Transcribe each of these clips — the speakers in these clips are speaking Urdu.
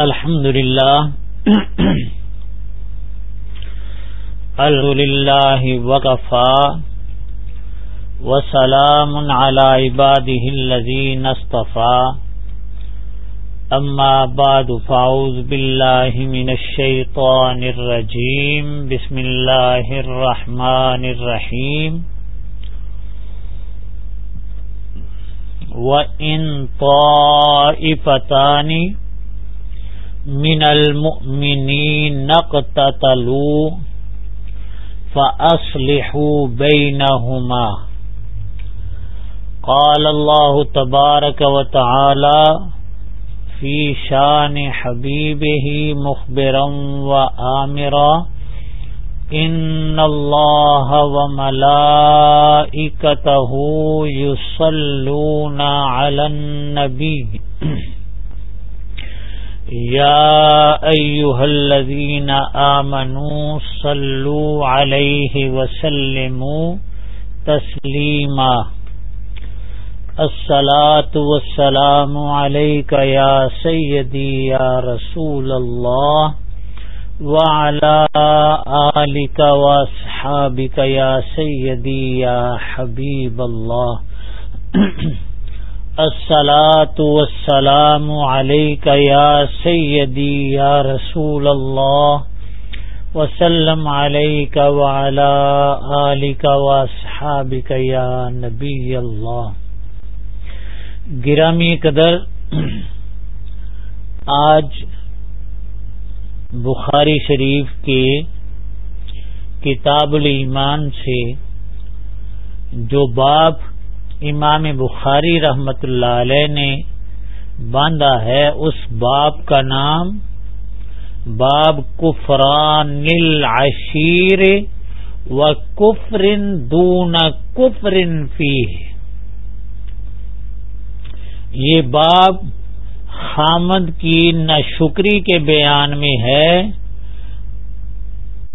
الحمد لله الحمد لله وكفى وسلام على عباده الذين اصطفى أما بعد فأعوذ بالله من الشيطان الرجيم بسم الله الرحمن الرحيم وَإِن طَائِفَتَانِ من المؤمنين نقتتلوا فأصلحوا بينهما. قال الله تبارك وتعالى في شان حبيبه مخبرا وآمرا ان اللہ وملائکته يصلون على النبي يا ايها الذين امنوا صلوا عليه وسلموا تسليما. الصلاة والسلام عليك يا سيدي يا رسول الله وعلى آلك وأصحابك يا سيدي يا حبيب الله. الصلاة والسلام عليك يا سيدي يا رسول الله، وسلم عليك وعلى آلك وأصحابك يا نبي الله. گرامی قدر، آج بخاری شریف کے کتاب الایمان سے جو باب امام بخاری رحمت اللہ علیہ نے باندھا ہے اس باب کا نام باب کفران العشیر و کفرن دون کفرن فی یہ باب خامد کی نشکری کے بیان میں ہے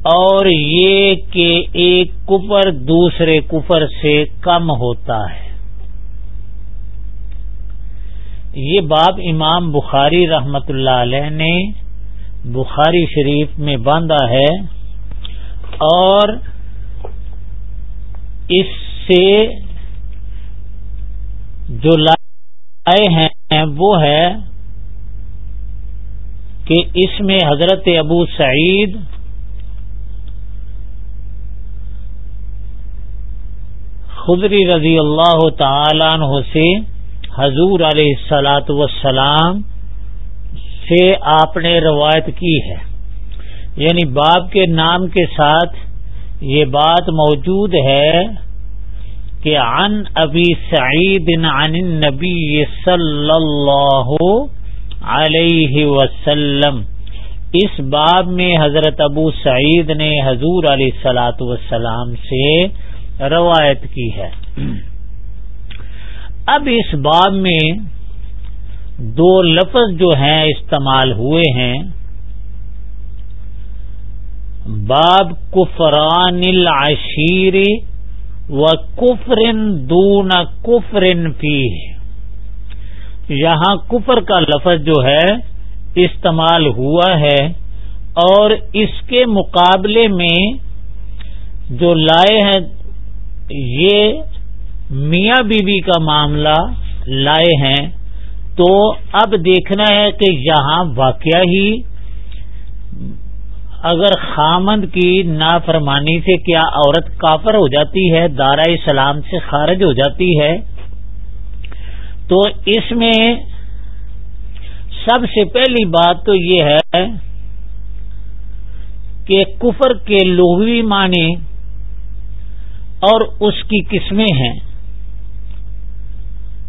اور یہ کہ ایک کفر دوسرے کفر سے کم ہوتا ہے۔ یہ باب امام بخاری رحمت اللہ علیہ نے بخاری شریف میں باندھا ہے اور اس سے جو لائے ہیں وہ ہے کہ اس میں حضرت ابو سعید خدری رضی اللہ تعالی عنہ سے حضور علیہ السلاۃ وسلام سے آپ نے روایت کی ہے۔ یعنی باپ کے نام کے ساتھ یہ بات موجود ہے کہ عن ابی سعید عن النبی صلی اللہ علیہ وسلم۔ اس باب میں حضرت ابو سعید نے حضور علیہ سلاۃ وسلام سے روایت کی ہے۔ اب اس باب میں دو لفظ جو ہیں استعمال ہوئے ہیں۔ باب کفران العشیر و کفرن دون کفرن فی یہاں کفر کا لفظ جو ہے استعمال ہوا ہے اور اس کے مقابلے میں جو لائے ہیں یہ میاں بیوی بی کا معاملہ لائے ہیں تو اب دیکھنا ہے کہ یہاں واقعہ ہی اگر خامند کی نافرمانی سے کیا عورت کافر ہو جاتی ہے دارا اسلام سے خارج ہو جاتی ہے، تو اس میں سب سے پہلی بات تو یہ ہے کہ کفر کے لغوی معنی اور اس کی قسمیں ہیں۔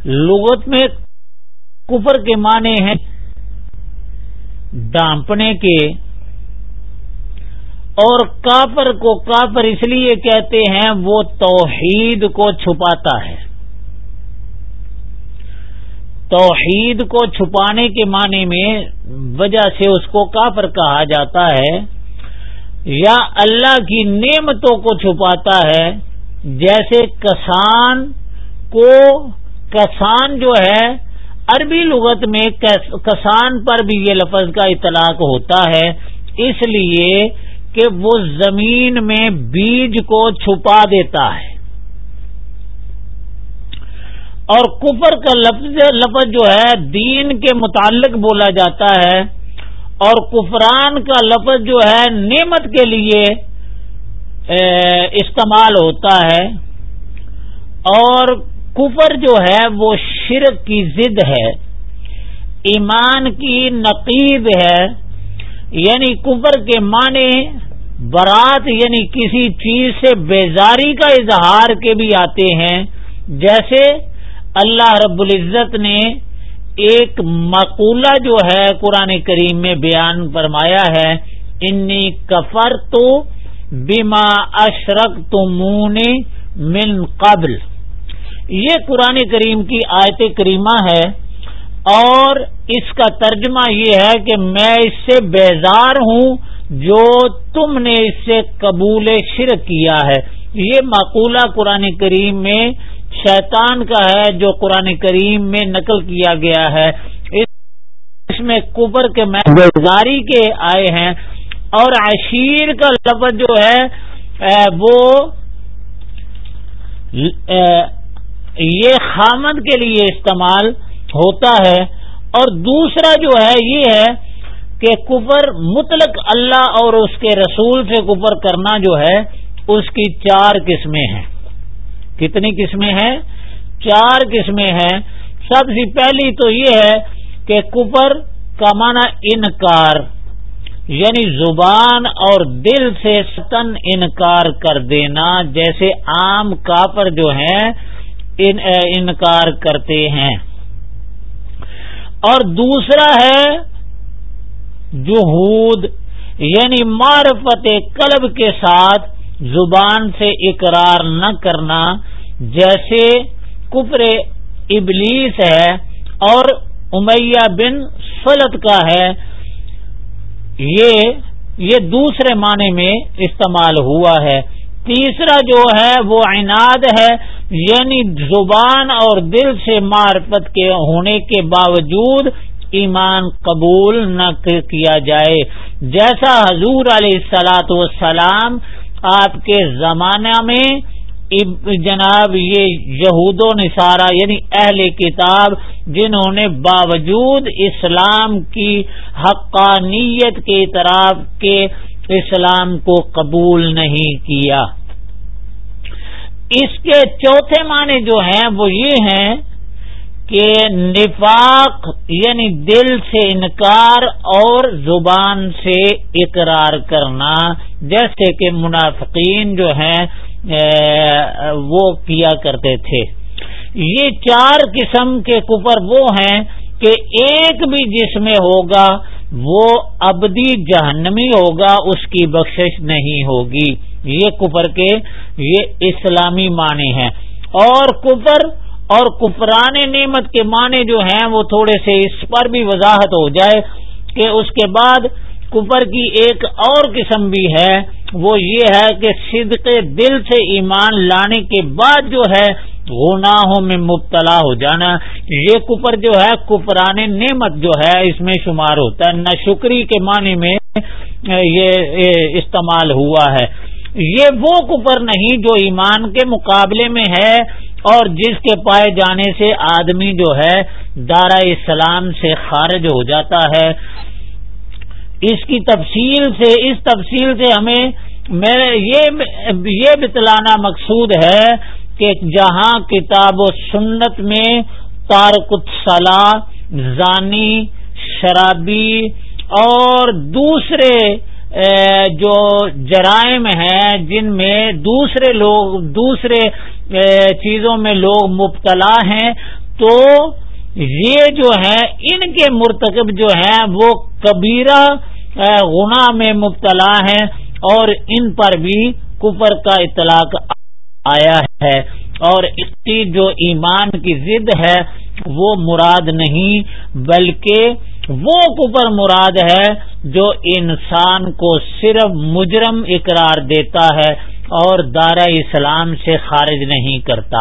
لغت میں کفر کے معنی ہیں ڈانپنے کے اور کافر کو کافر اس لیے کہتے ہیں وہ توحید کو چھپاتا ہے۔ توحید کو چھپانے کے معنی میں وجہ سے اس کو کافر کہا جاتا ہے یا اللہ کی نعمتوں کو چھپاتا ہے جیسے کسان کو کسان جو ہے، عربی لغت میں کسان پر بھی یہ لفظ کا اطلاق ہوتا ہے۔ اس لیے کہ وہ زمین میں بیج کو چھپا دیتا ہے۔ اور کفر کا لفظ لفظ جو ہے، دین کے متعلق بولا جاتا ہے۔ اور کفران کا لفظ جو ہے، نعمت کے لیے استعمال ہوتا ہے۔ اور کفر جو ہے وہ شرک کی ضد ہے، ایمان کی نقید ہے یعنی کفر کے معنی برات یعنی کسی چیز سے بیزاری کا اظہار کے بھی آتے ہیں، جیسے اللہ رب العزت نے ایک مقولہ جو ہے قرآن کریم میں بیان فرمایا ہے، انی کفر تو بیما اشرک تو من قبل۔ یہ قرآن کریم کی آیت کریمہ ہے اور اس کا ترجمہ یہ ہے کہ میں اس سے بیزار ہوں جو تم نے اس سے قبول شرک کیا ہے۔ یہ معقولہ قرآن کریم میں شیطان کا ہے جو قرآن کریم میں نقل کیا گیا ہے۔ اس میں کبر کے بیزاری کے آئے ہیں اور عشیر کا لفظ جو ہے وہ یہ خامد کے لیے استعمال ہوتا ہے اور دوسرا جو ہے یہ ہے کہ کفر مطلق اللہ اور اس کے رسول سے کفر کرنا جو ہے، اس کی چار قسمیں ہیں۔ کتنی قسمیں ہیں؟ چار قسمیں ہیں۔ سب سے پہلی تو یہ ہے کہ کفر کا معنی انکار یعنی زبان اور دل سے ستن انکار کر دینا، جیسے عام کافر جو ہیں ان انکار کرتے ہیں۔ اور دوسرا ہے جہود یعنی معرفت قلب کے ساتھ زبان سے اقرار نہ کرنا، جیسے کفر ابلیس ہے اور امیہ بن سلط کا ہے۔ یہ یہ دوسرے معنی میں استعمال ہوا ہے۔ تیسرا جو ہے وہ عناد ہے۔ یعنی زبان اور دل سے معرفت کے ہونے کے باوجود ایمان قبول نہ کیا جائے۔ جیسا حضور علیہ السلاۃ والسلام آپ کے زمانہ میں جناب یہ یہود و نصارہ یعنی اہل کتاب جنہوں نے باوجود اسلام کی حقانیت کے اطراف کے اسلام کو قبول نہیں کیا۔ اس کے چوتھے معنی جو ہیں وہ یہ ہیں کہ نفاق یعنی دل سے انکار اور زبان سے اقرار کرنا، جیسے کہ منافقین جو ہیں وہ کیا کرتے تھے۔ یہ چار قسم کے کپر وہ ہیں کہ ایک بھی جس میں ہوگا وہ ابدی جہنمی ہوگا، اس کی بخشش نہیں ہوگی۔ یہ کفر کے یہ اسلامی معنی ہیں اور کفر اور کفران نعمت کے معنی جو ہیں وہ تھوڑے سے اس پر بھی وضاحت ہو جائے کہ اس کے بعد کفر کی ایک اور قسم بھی ہے، وہ یہ ہے کہ صدق دل سے ایمان لانے کے بعد جو ہے گناہوں میں مبتلا ہو جانا۔ یہ کفر جو ہے، کفران نعمت جو ہے، اس میں شمار ہوتا ہے۔ نہ شکری کے معنی میں یہ استعمال ہوا ہے۔ یہ وہ کفر نہیں جو ایمان کے مقابلے میں ہے اور جس کے پائے جانے سے آدمی جو ہے دارا اسلام سے خارج ہو جاتا ہے۔ اس کی تفصیل سے، اس تفصیل سے ہمیں یہ بتلانا مقصود ہے کہ جہاں کتاب و سنت میں تارکت صلاح زانی، شرابی اور دوسرے جو جرائم ہیں جن میں دوسرے لوگ، دوسرے چیزوں میں لوگ مبتلا ہیں، تو یہ جو ہے ان کے مرتکب جو ہیں، وہ کبیرہ گناہ میں مبتلا ہیں اور ان پر بھی کفر کا اطلاق آیا ہے۔ اور اس کی جو ایمان کی ضد ہے، وہ مراد نہیں، بلکہ وہ کفر مراد ہے جو انسان کو صرف مجرم اقرار دیتا ہے اور دارا اسلام سے خارج نہیں کرتا۔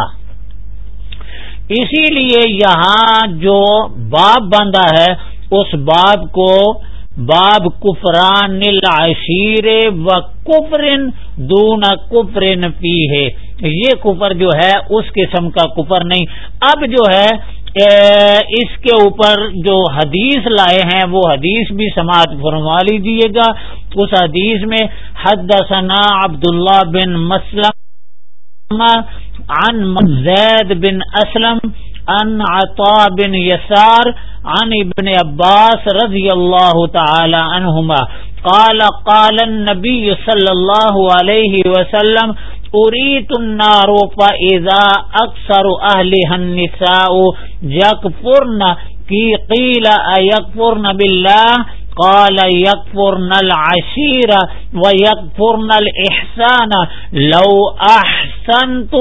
اسی لیے یہاں جو باب باندھا ہے، اس باب کو باب کفران العشیر و کفرن دون کفرن پی ہے یہ کفر جو ہے، اس قسم کا کفر نہیں۔ اب جو ہے اس کے اوپر جو حدیث لائے ہیں، وہ حدیث بھی سماعت فرما لیجیے گا۔ اس حدیث میں حد ثنا عبداللہ بن مسلم عن زید بن اسلم ان عطا بن یسار عن ابن عباس رضی اللہ تعالی عنہما۔ قال قال النبی صلی اللہ علیہ وسلم اریت النار فاذا اکثر اهلها النساء، يكفرن کی قیل ایکفرن بالله؟ قال، يكفرن العشير ويكفرن الإحسان. لو أحسنت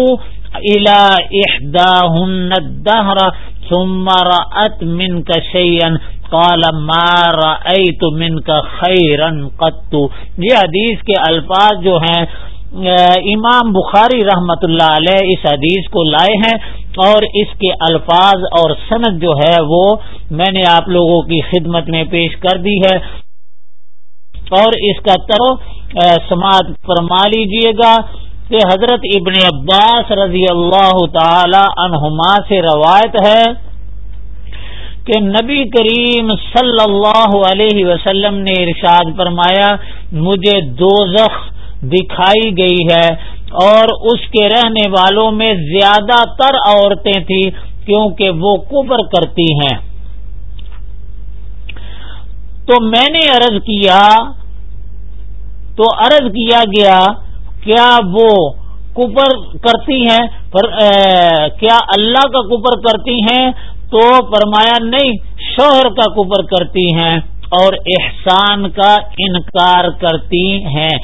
إلى إحداهن الدهر ثم رأت منك شيئا. قال، ما رأيت منك خيرا قط. یہ حدیث کے الفاظ جو ہیں، امام بخاری رحمت اللہ علیہ اس حدیث کو لائے ہیں اور اس کے الفاظ اور صنعت جو ہے وہ میں نے آپ لوگوں کی خدمت میں پیش کر دی ہے۔ اور اس کا ترو سماعت فرما لیجیے گا۔ کہ حضرت ابن عباس رضی اللہ تعالی عنہما سے روایت ہے کہ نبی کریم صلی اللہ علیہ وسلم نے ارشاد فرمایا، مجھے دو دکھائی گئی ہے اور اس کے رہنے والوں میں زیادہ تر عورتیں تھیں کیونکہ وہ کبر کرتی ہیں۔ تو میں نے عرض کیا، تو عرض کیا گیا کیا وہ کپر کرتی ہیں؟ پر کیا اللہ کا کپر کرتی ہیں؟ تو فرمایا نہیں، شوہر کا کپر کرتی ہیں اور احسان کا انکار کرتی ہیں۔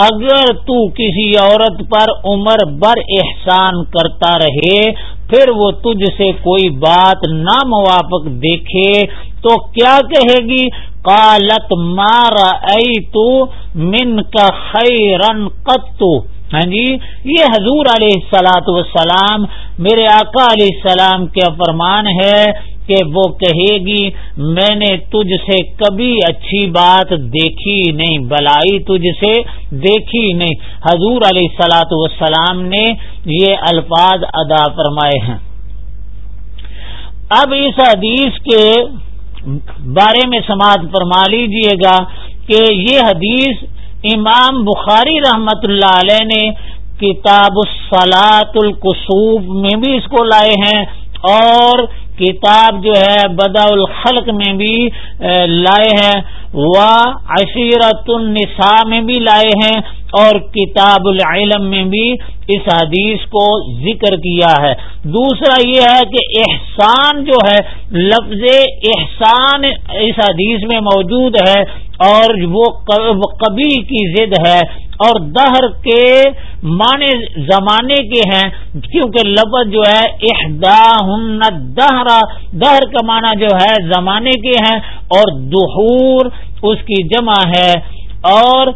اگر تو کسی عورت پر عمر بر احسان کرتا رہے، پھر وہ تجھ سے کوئی بات نہ موافق دیکھے، تو کیا کہے گی؟ کالت مارا تو من کا خیرن قطو ہاں جی یہ حضور علیہ السلاۃ وسلام میرے آقا علیہ السلام کا فرمان ہے کہ وہ کہے گی، میں نے تجھ سے کبھی اچھی بات دیکھی نہیں، بلائی تجھ سے دیکھی نہیں۔ حضور علیہ السلاۃ وسلام نے یہ الفاظ ادا فرمائے ہیں۔ اب اس حدیث کے بارے میں سماعت فرما لیجیے گا کہ یہ حدیث امام بخاری رحمت اللہ علیہ نے کتاب الصلاط القصوب میں بھی اس کو لائے ہیں اور کتاب جو ہے بدا الخلق میں بھی لائے ہیں و عشیرت النساء میں بھی لائے ہیں اور کتاب العلم میں بھی اس حدیث کو ذکر کیا ہے۔ دوسرا یہ ہے کہ احسان جو ہے، لفظ احسان اس حدیث میں موجود ہے اور وہ کبھی کی ضد ہے اور دہر کے معنی، زمانے کے ہیں۔ کیونکہ لفظ جو ہے احدا دہرا دہر کا معنی جو ہے، زمانے کے ہیں اور دہور اس کی جمع ہے۔ اور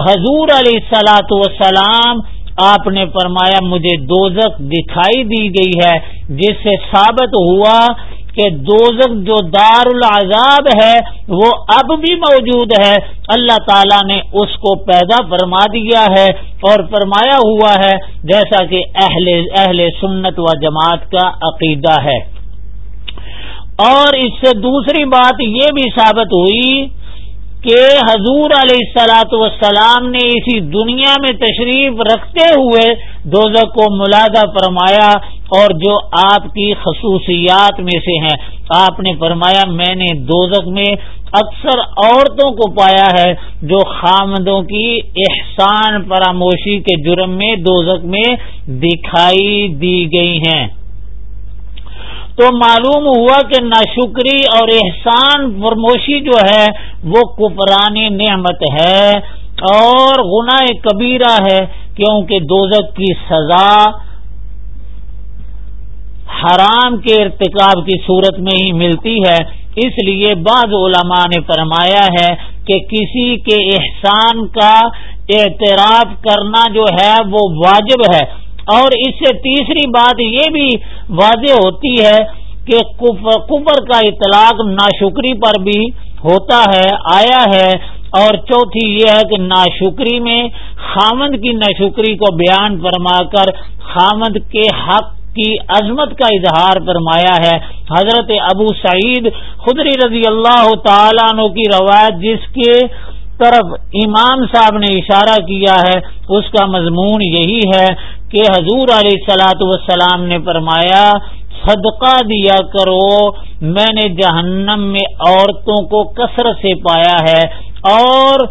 حضور علیہ سلاۃ وسلام آپ نے فرمایا، مجھے دوزک دکھائی دی گئی ہے، جس سے ثابت ہوا کہ دوزک جو دار العذاب ہے، وہ اب بھی موجود ہے۔ اللہ تعالی نے اس کو پیدا فرما دیا ہے اور فرمایا ہوا ہے، جیسا کہ اہل اہل سنت و جماعت کا عقیدہ ہے۔ اور اس سے دوسری بات یہ بھی ثابت ہوئی کہ حضور علیہ السلاۃ وسلام نے اسی دنیا میں تشریف رکھتے ہوئے دوزک کو ملادہ فرمایا اور جو آپ کی خصوصیات میں سے ہیں، آپ نے فرمایا میں نے دوزک میں اکثر عورتوں کو پایا ہے جو خامدوں کی احسان فراموشی کے جرم میں دوزک میں دکھائی دی گئی ہیں۔ تو معلوم ہوا کہ ناشکری اور احسان فرموشی جو ہے وہ کپرانی نعمت ہے اور گنا کبیرہ ہے کیونکہ دوزک کی سزا حرام کے ارتکاب کی صورت میں ہی ملتی ہے۔ اس لیے بعض علماء نے فرمایا ہے کہ کسی کے احسان کا اعتراف کرنا جو ہے وہ واجب ہے۔ اور اس سے تیسری بات یہ بھی واضح ہوتی ہے کہ کفر کا اطلاق ناشکری پر بھی ہوتا ہے، آیا ہے۔ اور چوتھی یہ ہے کہ ناشکری میں خامند کی ناشکری کو بیان فرما کر خامند کے حق کی عظمت کا اظہار فرمایا ہے۔ حضرت ابو سعید خدری رضی اللہ تعالیٰ عنہ کی روایت جس کے طرف امام صاحب نے اشارہ کیا ہے، اس کا مضمون یہی ہے کہ حضور علیہ سلاۃ وسلام نے فرمایا، صدقہ دیا کرو، میں نے جہنم میں عورتوں کو کثرت سے پایا ہے اور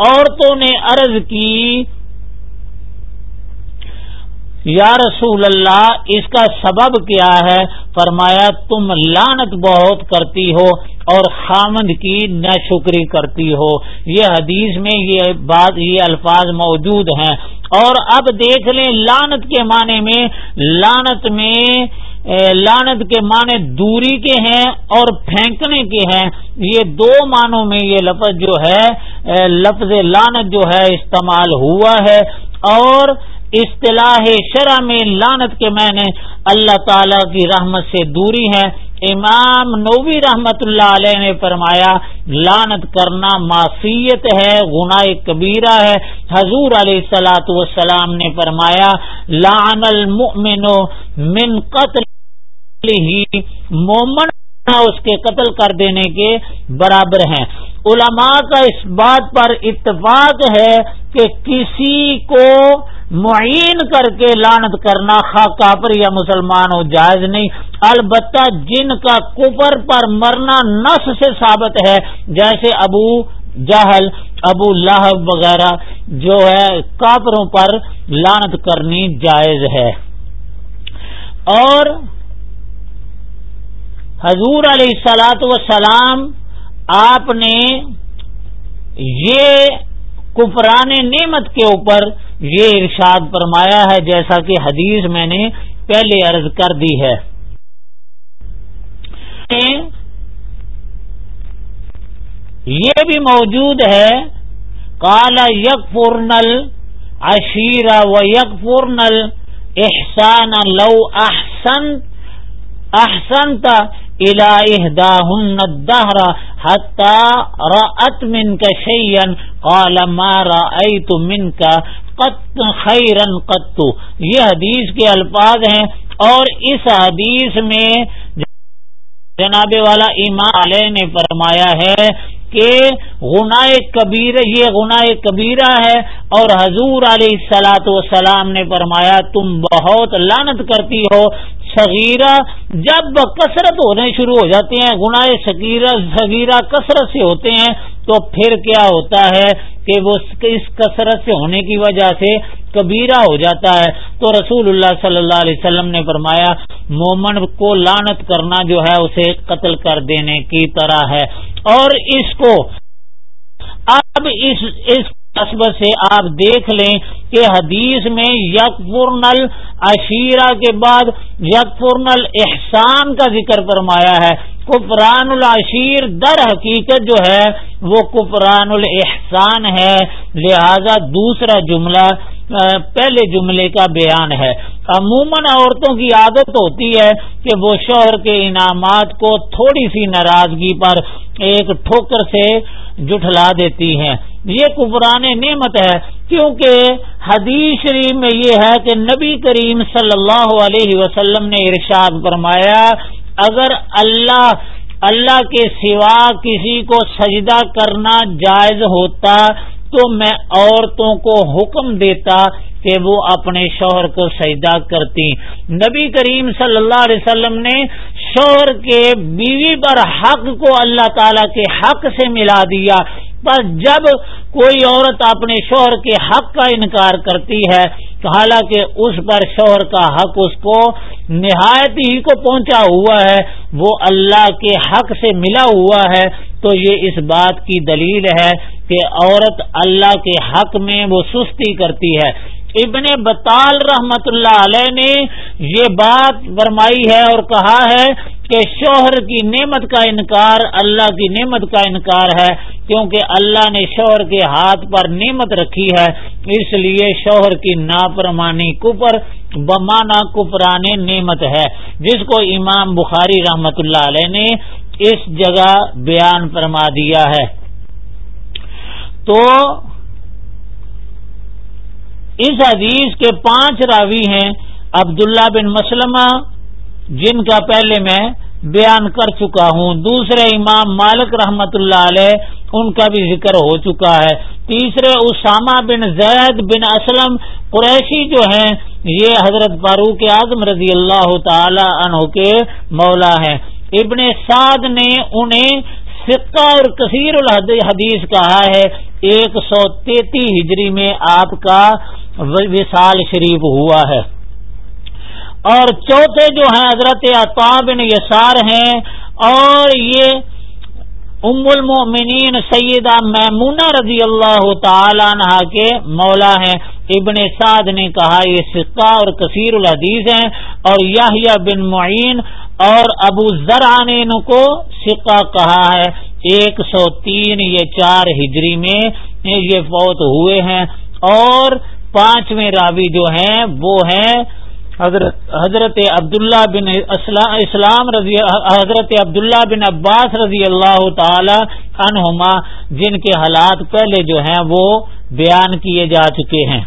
عورتوں نے عرض کی یا رسول اللہ، اس کا سبب کیا ہے؟ فرمایا، تم لانت بہت کرتی ہو اور خامند کی نہ شکری کرتی ہو۔ یہ حدیث میں یہ بات، یہ الفاظ موجود ہیں۔ اور اب دیکھ لیں لانت کے معنی میں لانت میں لانت کے معنی دوری کے ہیں اور پھینکنے کے ہیں۔ یہ دو معنوں میں یہ لفظ جو ہے لفظ لانت جو ہے، استعمال ہوا ہے۔ اور اصطلاح شرح میں لانت کے میں نے اللہ تعالی کی رحمت سے دوری ہے۔ امام نوبی رحمت اللہ علیہ نے فرمایا لانت کرنا معصیت ہے گناہ کبیرہ ہے۔ حضور علیہ السلاۃ والسلام نے فرمایا لان المؤمن من قتل ہی مومن اس کے قتل کر دینے کے برابر ہیں۔ علماء کا اس بات پر اتفاق ہے کہ کسی کو معین کر کے لانت کرنا خواہ کافر یا مسلمان ہو، جائز نہیں۔ البتہ جن کا کفر پر مرنا نس سے ثابت ہے، جیسے ابو جہل، ابو لہب وغیرہ، جو ہے کافروں پر لانت کرنی جائز ہے۔ اور حضور علیہ سلاۃ وسلام آپ نے یہ کفران نعمت کے اوپر یہ ارشاد فرمایا ہے جیسا کہ حدیث میں نے پہلے عرض کر دی ہے۔ یہ بھی موجود ہے۔ کالا یک پورنل اشیرا و یک پورنل احسان لو احسن احسن الدهر حتى رأت منك شيئا قال ما رأيت منك قط خيرا قط یہ حدیث کے الفاظ ہیں اور اس حدیث میں جناب والا ایمان علیہ نے فرمایا ہے کہ غنائے کبیر یہ غنائے کبیرہ ہے اور حضور علیہ سلاۃ وسلام نے فرمایا تم بہت لانت کرتی ہو صغیرہ جب کثرت ہونے شروع ہو جاتے ہیں، گناہ صغیرہ کثرت سے ہوتے ہیں، تو پھر کیا ہوتا ہے کہ وہ اس کثرت سے ہونے کی وجہ سے کبیرہ ہو جاتا ہے۔ تو رسول اللہ صلی اللہ علیہ وسلم نے فرمایا، مومن کو لانت کرنا جو ہے، اسے قتل کر دینے کی طرح ہے۔ اور اس کو اب اس اس سے آپ دیکھ لیں کہ حدیث میں یک پورنل اشیرہ کے بعد یک پورنل احسان کا ذکر فرمایا ہے۔ کفران العشیر در حقیقت جو ہے وہ کفران الاحسان ہے۔ لہذا دوسرا جملہ پہلے جملے کا بیان ہے۔ عموماً عورتوں کی عادت ہوتی ہے کہ وہ شوہر کے انعامات کو تھوڑی سی ناراضگی پر ایک ٹھوکر سے جٹھلا دیتی ہیں۔ یہ کبران نعمت ہے، کیونکہ حدیث شریف میں یہ ہے کہ نبی کریم صلی اللہ علیہ وسلم نے ارشاد فرمایا، اگر اللہ اللہ کے سوا کسی کو سجدہ کرنا جائز ہوتا تو میں عورتوں کو حکم دیتا کہ وہ اپنے شوہر کو سجدہ کرتی نبی کریم صلی اللہ علیہ وسلم نے شوہر کے بیوی پر حق کو اللہ تعالی کے حق سے ملا دیا۔ پر جب کوئی عورت اپنے شوہر کے حق کا انکار کرتی ہے حالانکہ اس پر شوہر کا حق اس کو نہایت ہی کو پہنچا ہوا ہے، وہ اللہ کے حق سے ملا ہوا ہے۔ تو یہ اس بات کی دلیل ہے کہ عورت اللہ کے حق میں وہ سستی کرتی ہے۔ ابن بطال رحمت اللہ علیہ نے یہ بات فرمائی ہے اور کہا ہے کہ شوہر کی نعمت کا انکار اللہ کی نعمت کا انکار ہے، کیونکہ اللہ نے شوہر کے ہاتھ پر نعمت رکھی ہے، اس لیے شوہر کی ناپرمانی کپر بمانا کپران نعمت ہے۔ جس کو امام بخاری رحمت اللہ علیہ نے اس جگہ بیان فرما دیا ہے۔ تو اس حدیث کے پانچ راوی ہیں عبداللہ بن مسلمہ، جن کا پہلے میں بیان کر چکا ہوں۔ دوسرے امام مالک رحمت اللہ علیہ، ان کا بھی ذکر ہو چکا ہے۔ تیسرے اسامہ بن زید بن اسلم، قریشی جو ہیں، یہ حضرت فاروق اعظم رضی اللہ تعالی عنہ کے مولا ہیں۔ ابن سعد نے انہیں فقہ اور کثیر الحدیث کہا ہے، ایک سو تینتی ہجری میں آپ کا وصال شریف ہوا ہے۔ اور چوتھے جو ہیں حضرت عطا بن یسار ہیں، اور یہ ام المؤمنین سیدہ میمونہ رضی اللہ تعالی عنہ کے مولا ہیں۔ ابن سعد نے کہا، یہ سکہ اور کثیر الحدیث ہیں۔ اور یاہیا بن معین اور ابو ذران کو سکہ کہا ہے۔ ایک سو تین، یہ چار ہجری میں یہ فوت ہوئے ہیں۔ اور پانچویں راوی جو ہیں، وہ ہیں حضرت حضرت عبداللہ بن اسلام رضی حضرت عبداللہ بن عباس رضی اللہ تعالی عنہما، جن کے حالات پہلے جو ہیں وہ بیان کیے جا چکے ہیں۔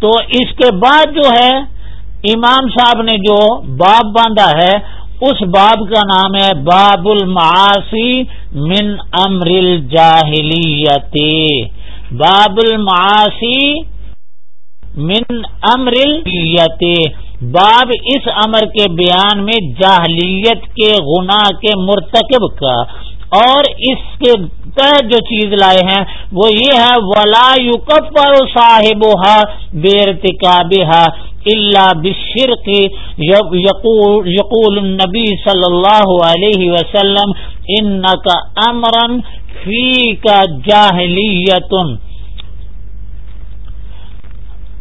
تو اس کے بعد جو ہے، امام صاحب نے جو باب باندھا ہے، اس باب کا نام ہے باب المعاصی من امر الجاہلیت۔ باب المعاصی من امر باب اس امر کے بیان میں جاہلیت کے گناہ کے مرتکب کا۔ اور اس کے تحت جو چیز لائے ہیں، وہ یہ ہے، ولا یکفر صاحب بےرتکاب اللہ بشرق یقول النبی صلی اللہ علیہ وسلم ان کا امرن فی کا جاہلیتن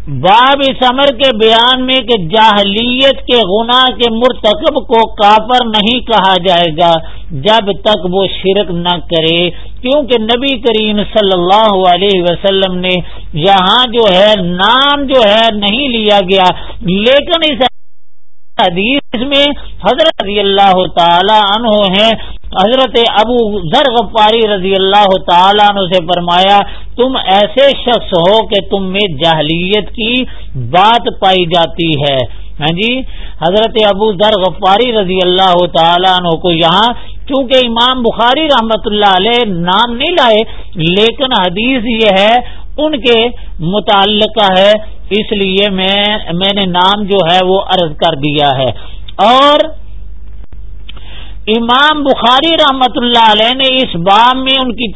باب اس امر کے بیان میں کہ جاہلیت کے گناہ کے مرتکب کو کافر نہیں کہا جائے گا جب تک وہ شرک نہ کرے، کیونکہ نبی کریم صلی اللہ علیہ وسلم نے یہاں جو ہے نام جو ہے نہیں لیا گیا، لیکن اس حدیث میں حضرت رضی اللہ تعالی عنہ ہیں، حضرت ابو ذر غفاری رضی اللہ تعالیٰ عنہ سے فرمایا تم ایسے شخص ہو کہ تم میں جہلیت کی بات پائی جاتی ہے۔ ہاں جی؟ حضرت ابو ذر غفاری رضی اللہ تعالیٰ عنہ کو یہاں چونکہ امام بخاری رحمت اللہ علیہ نام نہیں لائے، لیکن حدیث یہ ہے، ان کے متعلقہ ہے۔ اس لیے میں میں نے نام جو ہے وہ عرض کر دیا ہے۔ اور امام بخاری رحمت اللہ علیہ نے اس باب میں ان کی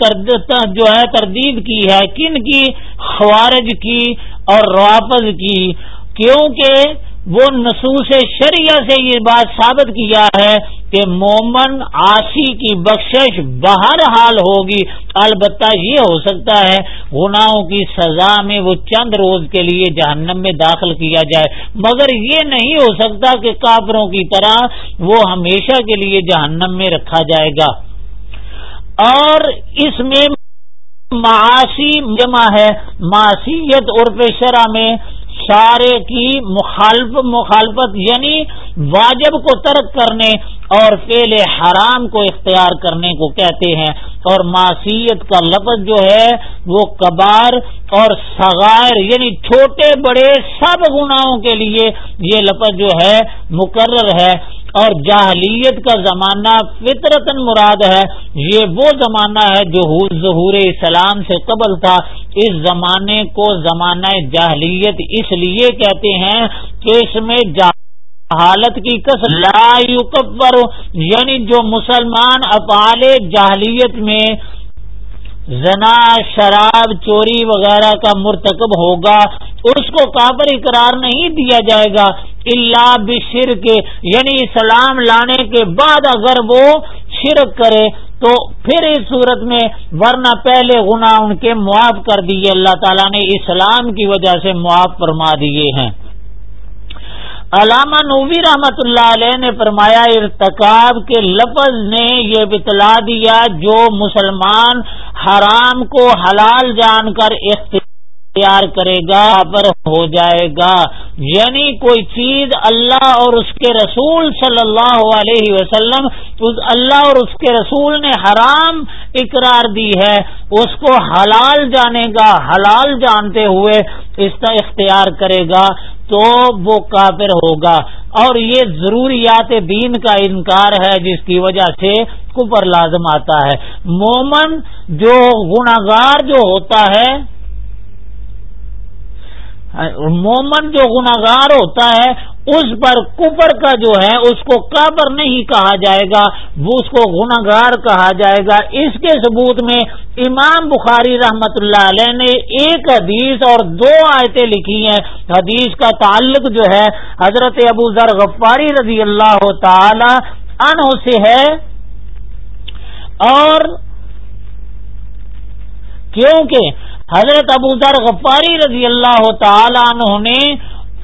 جو ہے تردید کی ہے کن کی؟ خوارج کی اور روافظ کی، کیونکہ وہ نصوص شریعہ سے یہ بات ثابت کیا ہے کہ مومن آسی کی بخشش بہر حال ہوگی۔ البتہ یہ ہو سکتا ہے گناہوں کی سزا میں وہ چند روز کے لیے جہنم میں داخل کیا جائے۔ مگر یہ نہیں ہو سکتا کہ کافروں کی طرح وہ ہمیشہ کے لیے جہنم میں رکھا جائے گا۔ اور اس میں معاشی جمع ہے۔ معاشیت عرف شرح میں شارے کی مخالف مخالفت یعنی واجب کو ترک کرنے اور فیل حرام کو اختیار کرنے کو کہتے ہیں اور معصیت کا لفظ جو ہے وہ کبار اور سغائر یعنی چھوٹے بڑے سب گناہوں کے لیے یہ لفظ جو ہے مقرر ہے اور جاہلیت کا زمانہ فطرت مراد ہے، یہ وہ زمانہ ہے جو ظہور اسلام سے قبل تھا۔ اس زمانے کو زمانہ جاہلیت اس لیے کہتے ہیں کہ اس میں حالت کی کس لا یکبر یعنی جو مسلمان افعال جاہلیت میں زنا، شراب، چوری وغیرہ کا مرتکب ہوگا، اس کو کافر اقرار نہیں دیا جائے گا اللہ بشر کے یعنی اسلام لانے کے بعد اگر وہ شرک کرے تو پھر اس صورت میں، ورنہ پہلے گناہ ان کے معاف کر دیے، اللہ تعالیٰ نے اسلام کی وجہ سے معاف فرما دیے ہیں۔ علامہ نووی رحمت اللہ علیہ نے فرمایا، ارتکاب کے لفظ نے یہ بتلا دیا، جو مسلمان حرام کو حلال جان کر اختیار اختیار کرے گا پر ہو جائے گا۔ یعنی کوئی چیز اللہ اور اس کے رسول صلی اللہ علیہ وسلم اللہ اور اس کے رسول نے حرام اقرار دی ہے، اس کو حلال جانے گا، حلال جانتے ہوئے اس کا اختیار کرے گا۔ تو وہ کافر ہوگا۔ اور یہ ضروریات دین کا انکار ہے، جس کی وجہ سے کفر لازم آتا ہے۔ مومن جو گناگار جو ہوتا ہے، مومن جو گناگار ہوتا ہے اس پر کفر کا جو ہے، اس کو کابر نہیں کہا جائے گا، وہ اس کو گناگار کہا جائے گا۔ اس کے ثبوت میں امام بخاری رحمت اللہ علیہ نے ایک حدیث اور دو آیتیں لکھی ہیں۔ حدیث کا تعلق جو ہے، حضرت ابو ذر غفاری رضی اللہ تعالی عنہ سے ہے۔ اور کیونکہ حضرت ابو ذر غفاری رضی اللہ تعالی عنہ نے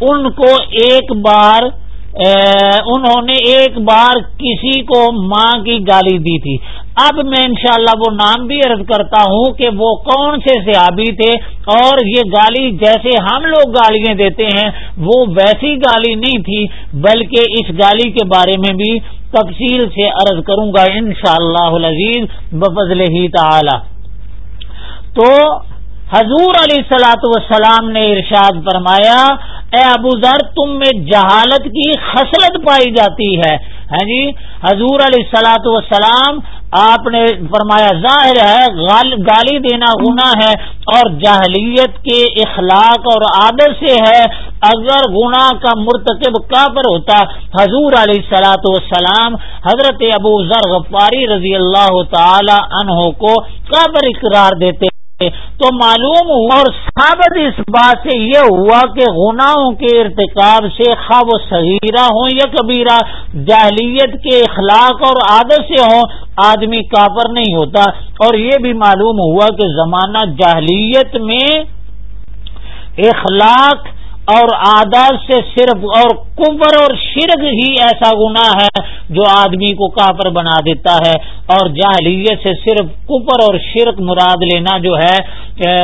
ان کو ایک بار انہوں نے ایک بار کسی کو ماں کی گالی دی تھی۔ اب میں انشاءاللہ وہ نام بھی عرض کرتا ہوں کہ وہ کون سے صحابی تھے اور یہ گالی جیسے ہم لوگ گالیاں دیتے ہیں، وہ ویسی گالی نہیں تھی، بلکہ اس گالی کے بارے میں بھی تفصیل سے عرض کروں گا انشاءاللہ شاء اللہ بفضل ہی تعالی۔ تو حضور علیہ سلاۃ وسلام نے ارشاد فرمایا، اے ابو ذر، تم میں جہالت کی خصلت پائی جاتی ہے۔ ہاں جی حضور علیہ سلاۃ وسلام آپ نے فرمایا، ظاہر ہے گالی دینا گنا ہے اور جاہلیت کے اخلاق اور عادت سے ہے۔ اگر گناہ کا مرتکب کا پر ہوتا، حضور علیہ سلاۃ وسلام حضرت ابو ذر غفاری رضی اللہ تعالی عنہ کو قبر اقرار دیتے۔ تو معلوم ہوا اور ثابت اس بات سے یہ ہوا کہ گناہوں کے ارتکاب سے خواب و صغیرہ ہوں یا کبیرہ، جاہلیت کے اخلاق اور عادت سے ہوں، آدمی کافر نہیں ہوتا۔ اور یہ بھی معلوم ہوا کہ زمانہ جاہلیت میں اخلاق اور عادت سے صرف اور کفر اور شرک ہی ایسا گنا ہے جو آدمی کو کافر بنا دیتا ہے اور جاہلیت سے صرف کفر اور شرک مراد لینا جو ہے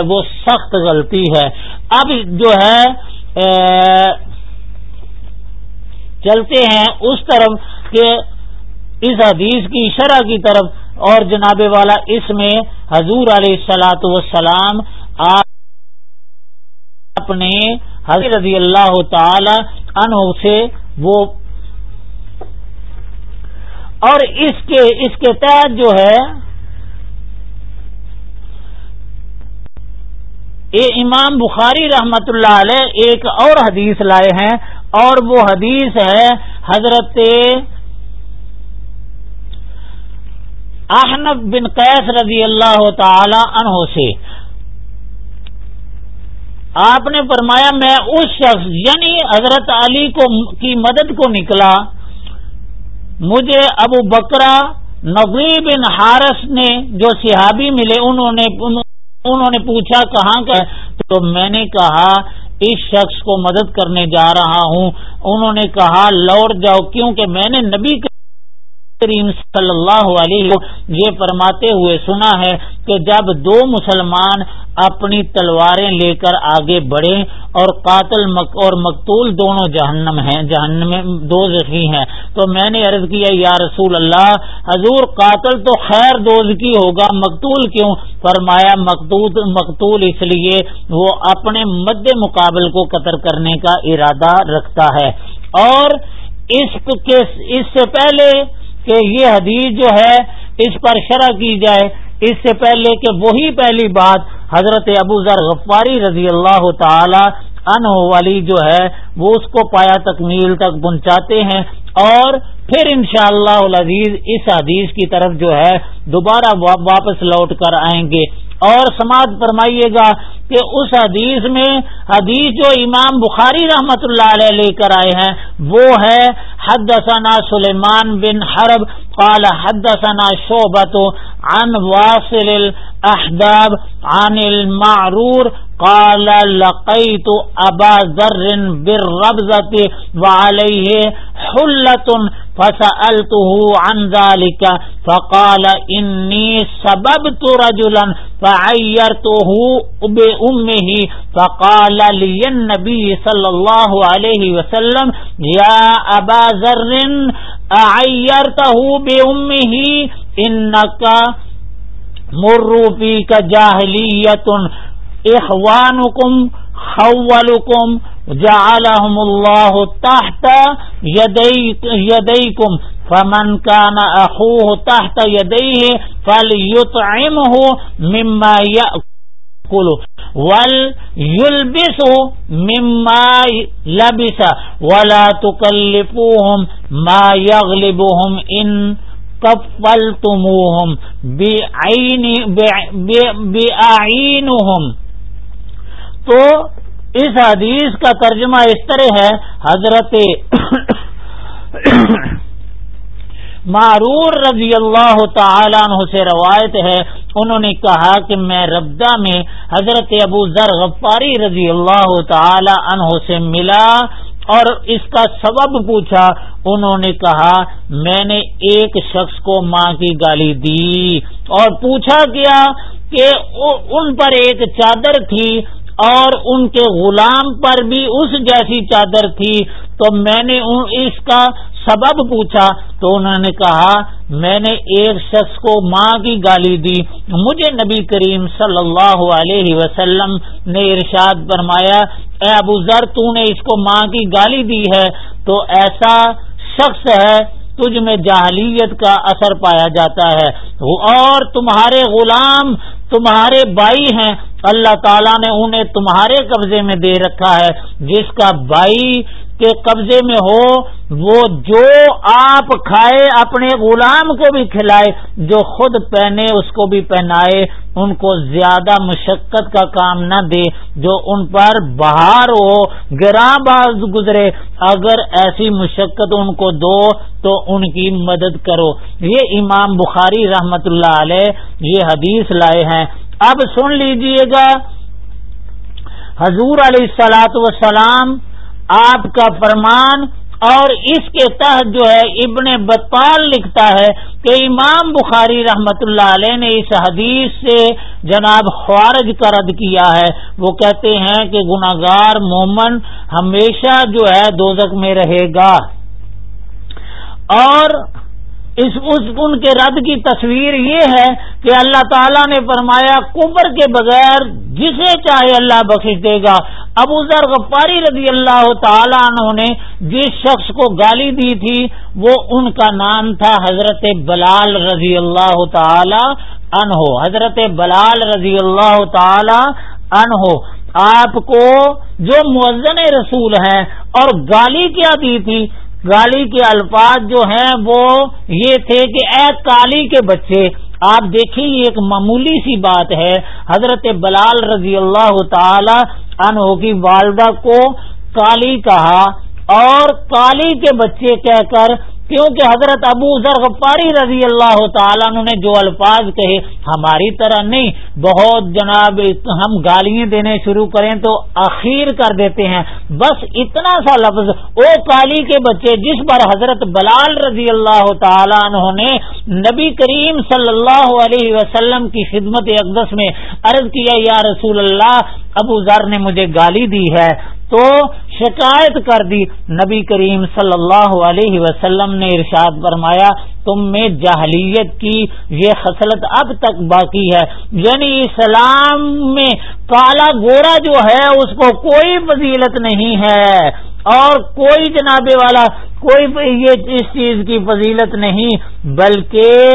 وہ سخت غلطی ہے۔ اب جو ہے چلتے ہیں اس طرف کہ اس حدیث کی شرح کی طرف اور جناب والا اس میں حضور علیہ السلاۃ وسلام اپنے حضرت رضی اللہ تعالی عنہ سے وہ اور اس کے اس کے تحت جو ہے امام بخاری رحمت اللہ علیہ ایک اور حدیث لائے ہیں اور وہ حدیث ہے حضرت احنب بن قیس رضی اللہ تعالی عنہ سے آپ نے فرمایا میں اس شخص یعنی حضرت علی کو، کی مدد کو نکلا۔ مجھے ابو بکرا نبی بن حارث نے جو صحابی ملے، انہوں نے انہوں نے پوچھا کہاں کا تو میں نے کہا، اس شخص کو مدد کرنے جا رہا ہوں۔ انہوں نے کہا، لوٹ جاؤ، کیونکہ میں نے نبی کریم صلی اللہ علیہ یہ فرماتے ہوئے سنا ہے کہ جب دو مسلمان اپنی تلواریں لے کر آگے بڑھے اور قاتل اور مقتول دونوں جہنم ہیں، جہنم دو زخی ہیں، تو میں نے عرض کیا، یا رسول اللہ، حضور قاتل تو خیر دوز کی ہوگا، مقتول کیوں؟ فرمایا، مقتول مقتول اس لیے وہ اپنے مد مقابل کو قطر کرنے کا ارادہ رکھتا ہے۔ اور اس کے اس سے پہلے کہ یہ حدیث جو ہے اس پر شرح کی جائے۔ اس سے پہلے کہ وہی پہلی بات حضرت ابو ذر غفاری رضی اللہ تعالی عنہ والی جو ہے، وہ اس کو پایا تکمیل تک پہنچاتے ہیں۔ اور پھر انشاءاللہ شاء اللہ اس حدیث کی طرف جو ہے، دوبارہ واپس لوٹ کر آئیں گے۔ اور سماعت فرمائیے گا کہ اس حدیث میں حدیث جو امام بخاری رحمت اللہ علیہ لے کر آئے ہیں، وہ ہے، حدثنا سلیمان بن حرب، قال حدثنا شعبت عن واصل الاحداب عن المعرور قال لقيت ابا ذر بالربزة وعليه حلة فسألته عن ذلك فقال إني سببت رجلا فعيرته بأمه فقال لي النبي صلى الله عليه وسلم يا أبا ذر أعيرته بأمه إنك مروا فيك جاهلية إخوانكم خولكم جعلهم الله تحت يديكم فمن كان أخوه تحت يديه فليطعمه مما يأكل وليلبس مما لبس ولا تكلفوهم ما يغلبهم إن كفلتموهم بأعينهم تو اس حدیث کا ترجمہ اس طرح ہے، حضرت معرور رضی اللہ تعالیٰ عنہ سے روایت ہے، انہوں نے کہا کہ میں ربدہ میں حضرت ابو ذر غفاری رضی اللہ تعالی عنہ سے ملا اور اس کا سبب پوچھا، انہوں نے کہا، میں نے ایک شخص کو ماں کی گالی دی۔ اور پوچھا کیا کہ ان پر ایک چادر تھی اور ان کے غلام پر بھی اس جیسی چادر تھی، تو میں نے اس کا سبب پوچھا تو انہوں نے کہا، میں نے ایک شخص کو ماں کی گالی دی۔ مجھے نبی کریم صلی اللہ علیہ وسلم نے ارشاد فرمایا، اے ابو ذر، تو نے اس کو ماں کی گالی دی ہے۔ تو ایسا شخص ہے، تجھ میں جاہلیت کا اثر پایا جاتا ہے۔ اور تمہارے غلام، تمہارے بھائی ہیں۔ اللہ تعالیٰ نے انہیں تمہارے قبضے میں دے رکھا ہے، جس کا بھائی کے قبضے میں ہو، وہ جو آپ کھائے اپنے غلام کو بھی کھلائے، جو خود پہنے اس کو بھی پہنائے، ان کو زیادہ مشقت کا کام نہ دے، جو ان پر بہار ہو، گراں باز گزرے، اگر ایسی مشقت ان کو دو تو ان کی مدد کرو۔ یہ امام بخاری رحمت اللہ علیہ یہ حدیث لائے ہیں۔ اب سن لیجیے گا۔ حضور علیہ السلاط وسلام آپ کا فرمان اور اس کے تحت جو ہے ابن بطال لکھتا ہے کہ امام بخاری رحمت اللہ علیہ نے اس حدیث سے جناب خوارج کا رد کیا ہے۔ وہ کہتے ہیں کہ گناگار مومن ہمیشہ جو ہے دوزک میں رہے گا۔ اور اس اس ان کے رد کی تصویر یہ ہے کہ اللہ تعالیٰ نے فرمایا کبر کے بغیر جسے چاہے اللہ بخش دے گا۔ ابو ذر غفاری رضی اللہ تعالیٰ عنہ نے جس شخص کو گالی دی تھی، وہ ان کا نام تھا حضرت بلال رضی اللہ تعالی عنہ۔ حضرت بلال رضی اللہ تعالی عنہ۔ آپ کو جو مؤذن رسول ہیں اور گالی کیا دی تھی گالی کے الفاظ جو ہیں وہ یہ تھے کہ اے کالی کے بچے، آپ دیکھیں یہ ایک معمولی سی بات ہے، حضرت بلال رضی اللہ تعالی عنہ کی والدہ کو کالی کہا اور کالی کے بچے کہہ کر کیونکہ حضرت ابو ذر غفاری رضی اللہ تعالیٰ نے جو الفاظ کہے، ہماری طرح نہیں، بہت جناب ہم گالیاں دینے شروع کریں تو اخیر کر دیتے ہیں۔ بس اتنا سا لفظ، او کالی کے بچے، جس پر حضرت بلال رضی اللہ تعالیٰ نے نبی کریم صلی اللہ علیہ وسلم کی خدمت اقدس میں عرض کیا، یا رسول اللہ، ابو ذر نے مجھے گالی دی ہے۔ تو شکایت کر دی۔ نبی کریم صلی اللہ علیہ وسلم نے ارشاد فرمایا، تم میں جاہلیت کی یہ خصلت اب تک باقی ہے۔ یعنی اسلام میں کالا گورا جو ہے، اس کو کوئی فضیلت نہیں ہے۔ اور کوئی جناب والا، کوئی یہ اس چیز کی فضیلت نہیں، بلکہ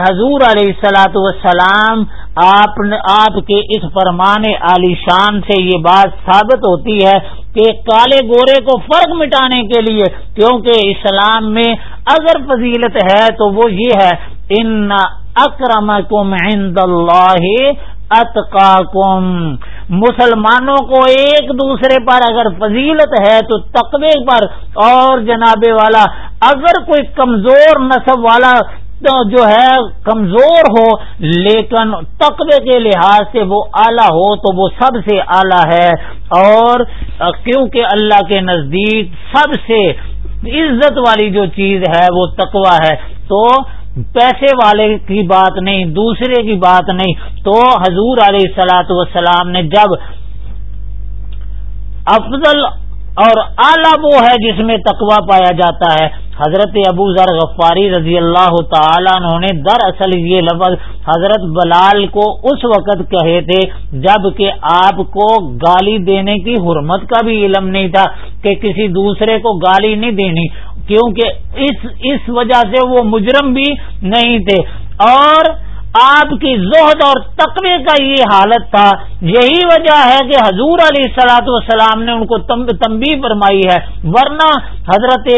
حضور علیہ السلاۃ وسلام آپ آپ کے اس فرمان علی شان سے یہ بات ثابت ہوتی ہے کہ کالے گورے کو فرق مٹانے کے لیے کیونکہ اسلام میں اگر فضیلت ہے تو وہ یہ ہے، ان اکرم عند اللہ اتقاکم مسلمانوں کو ایک دوسرے پر اگر فضیلت ہے تو تقوی پر۔ اور جناب والا، اگر کوئی کمزور نصب والا جو ہے کمزور ہو، لیکن تقوی کے لحاظ سے وہ اعلیٰ ہو تو وہ سب سے اعلیٰ ہے۔ اور کیونکہ اللہ کے نزدیک سب سے عزت والی جو چیز ہے وہ تقوا ہے، تو پیسے والے کی بات نہیں، دوسرے کی بات نہیں۔ تو حضور علیہ سلاۃ وسلام نے جب افضل اور اعلیٰ وہ ہے جس میں تقوا پایا جاتا ہے۔ حضرت ابو ذر غفاری رضی اللہ تعالیٰ انہوں نے دراصل یہ لفظ حضرت بلال کو اس وقت کہے تھے جبکہ آپ کو گالی دینے کی حرمت کا بھی علم نہیں تھا کہ کسی دوسرے کو گالی نہیں دینی، کیونکہ اس اس وجہ سے وہ مجرم بھی نہیں تھے۔ اور آپ کی زہد اور تقوی کا یہ حالت تھا۔ یہی وجہ ہے کہ حضور علی سلاۃ والسلام نے ان کو تمبی فرمائی ہے۔ ورنہ حضرت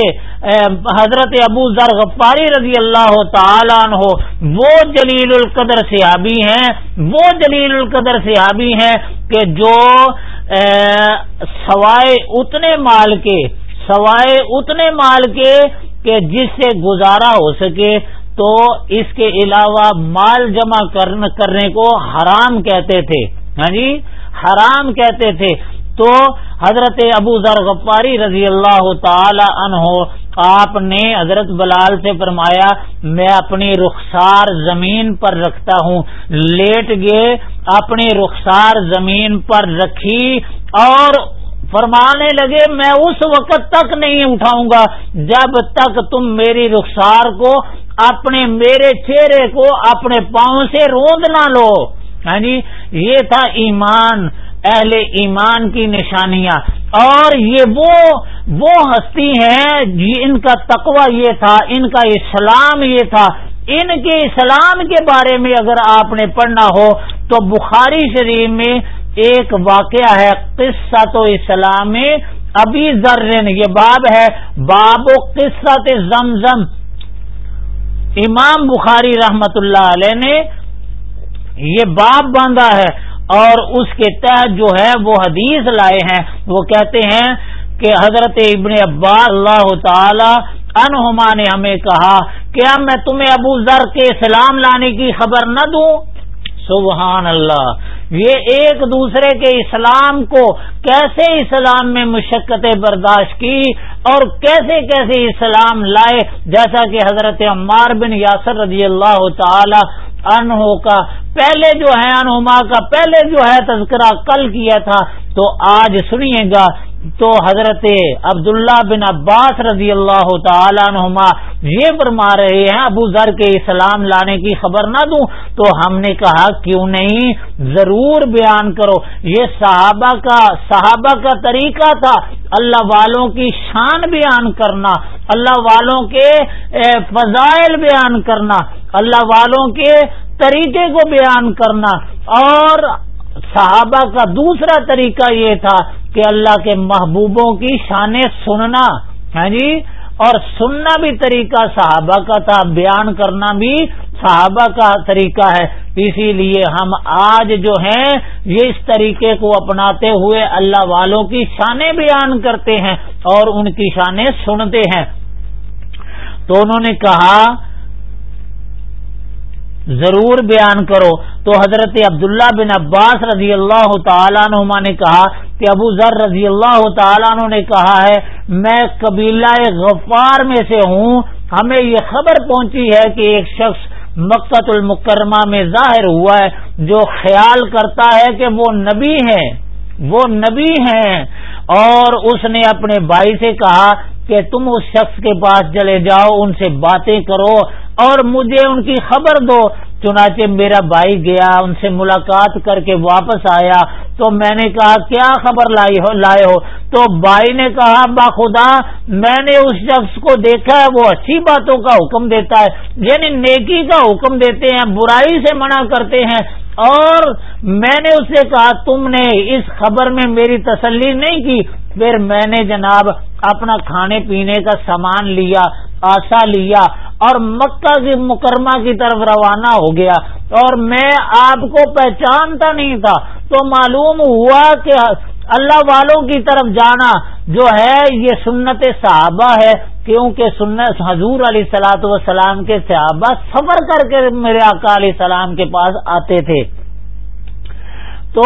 حضرت ابو ذر غفاری رضی اللہ تعالیٰ عنہ وہ جلیل القدر صحابی ہیں۔ وہ جلیل القدر صحابی ہیں کہ جو سوائے اتنے مال کے، سوائے اتنے مال کے کہ جس سے گزارا ہو سکے۔ تو اس کے علاوہ مال جمع کرنے کو حرام کہتے تھے۔ ہاں جی؟ حرام کہتے تھے۔ تو حضرت ابو ذر غفاری رضی اللہ تعالی عنہ، آپ نے حضرت بلال سے فرمایا، میں اپنی رخسار زمین پر رکھتا ہوں۔ لیٹ گئے، اپنی رخسار زمین پر رکھی اور فرمانے لگے، میں اس وقت تک نہیں اٹھاؤں گا جب تک تم میری رخسار کو اپنے میرے چہرے کو اپنے پاؤں سے روند نہ لو. ہاں جی یہ تھا ایمان، اہل ایمان کی نشانیاں۔ اور یہ وہ وہ ہستی ہیں جی، ان کا تقوی یہ تھا، ان کا اسلام یہ تھا۔ ان کے اسلام کے بارے میں اگر آپ نے پڑھنا ہو تو بخاری شریف میں ایک واقعہ ہے قصہ تو اسلام ابھی ذرن، یہ باب ہے، باب و قصہ زمزم۔ امام بخاری رحمت اللہ علیہ نے یہ باب باندھا ہے اور اس کے تحت جو ہے وہ حدیث لائے ہیں۔ وہ کہتے ہیں کہ حضرت ابن ابا اللہ تعالی انہما نے ہمیں کہا، کیا میں تمہیں ابو ذر کے اسلام لانے کی خبر نہ دوں؟ سبحان اللہ یہ ایک دوسرے کے اسلام کو کیسے اسلام میں مشقتیں برداشت کی اور کیسے کیسے اسلام لائے، جیسا کہ حضرت عمار بن یاسر رضی اللہ تعالی انہوں کا پہلے جو ہے انہما کا پہلے جو ہے تذکرہ کل کیا تھا۔ تو آج سنیے گا تو حضرت عبداللہ بن عباس رضی اللہ تعالیٰ نما یہ فرما رہے ہیں، ابو ذر کے اسلام لانے کی خبر نہ دوں تو ہم نے کہا، کیوں نہیں؟ ضرور بیان کرو۔ یہ صحابہ کا صحابہ کا طریقہ تھا۔ اللہ والوں کی شان بیان کرنا، اللہ والوں کے فضائل بیان کرنا، اللہ والوں کے طریقے کو بیان کرنا۔ اور صحابہ کا دوسرا طریقہ یہ تھا کہ اللہ کے محبوبوں کی شانیں سننا ہے ہاں جی؟ اور سننا بھی طریقہ صحابہ کا تھا، بیان کرنا بھی صحابہ کا طریقہ ہے۔ اسی لیے ہم آج جو ہیں، یہ اس طریقے کو اپناتے ہوئے اللہ والوں کی شانیں بیان کرتے ہیں اور ان کی شانیں سنتے ہیں۔ تو انہوں نے کہا ضرور بیان کرو۔ تو حضرت عبداللہ بن عباس رضی اللہ تعالیٰ نما نے کہا کہ ابو ذر رضی اللہ تعالیٰ عنہ نے کہا ہے، میں قبیلہ غفار میں سے ہوں، ہمیں یہ خبر پہنچی ہے کہ ایک شخص مکت المکرمہ میں ظاہر ہوا ہے، جو خیال کرتا ہے کہ وہ نبی ہیں، وہ نبی ہیں۔ اور اس نے اپنے بھائی سے کہا کہ تم اس شخص کے پاس چلے جاؤ، ان سے باتیں کرو اور مجھے ان کی خبر دو۔ چنانچہ میرا بھائی گیا، ان سے ملاقات کر کے واپس آیا۔ تو میں نے کہا، کیا خبر لائی ہو لائے ہو؟ تو بھائی نے کہا باخدا میں نے اس شخص کو دیکھا ہے، وہ اچھی باتوں کا حکم دیتا ہے یعنی نیکی کا حکم دیتے ہیں، برائی سے منع کرتے ہیں۔ اور میں نے اس سے کہا، تم نے اس خبر میں میری تسلی نہیں کی۔ پھر میں نے جناب اپنا کھانے پینے کا سامان لیا، آسا لیا اور مکہ کی مکرمہ کی طرف روانہ ہو گیا۔ اور میں آپ کو پہچانتا نہیں تھا۔ تو معلوم ہوا کہ اللہ والوں کی طرف جانا جو ہے یہ سنت صحابہ ہے، کیونکہ سنت حضور علیہ سلاۃ وسلام کے صحابہ سفر کر کے میرے آقا علیہ السلام کے پاس آتے تھے۔ تو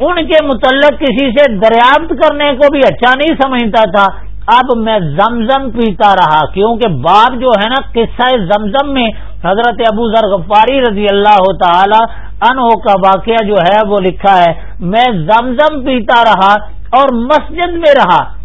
ان کے متعلق کسی سے دریافت کرنے کو بھی اچھا نہیں سمجھتا تھا۔ اب میں زمزم پیتا رہا، کیونکہ باب جو ہے نا قصہ زمزم میں حضرت ابو ذر غفاری رضی اللہ تعالی عنہ کا واقعہ جو ہے وہ لکھا ہے، میں زمزم پیتا رہا اور مسجد میں رہا۔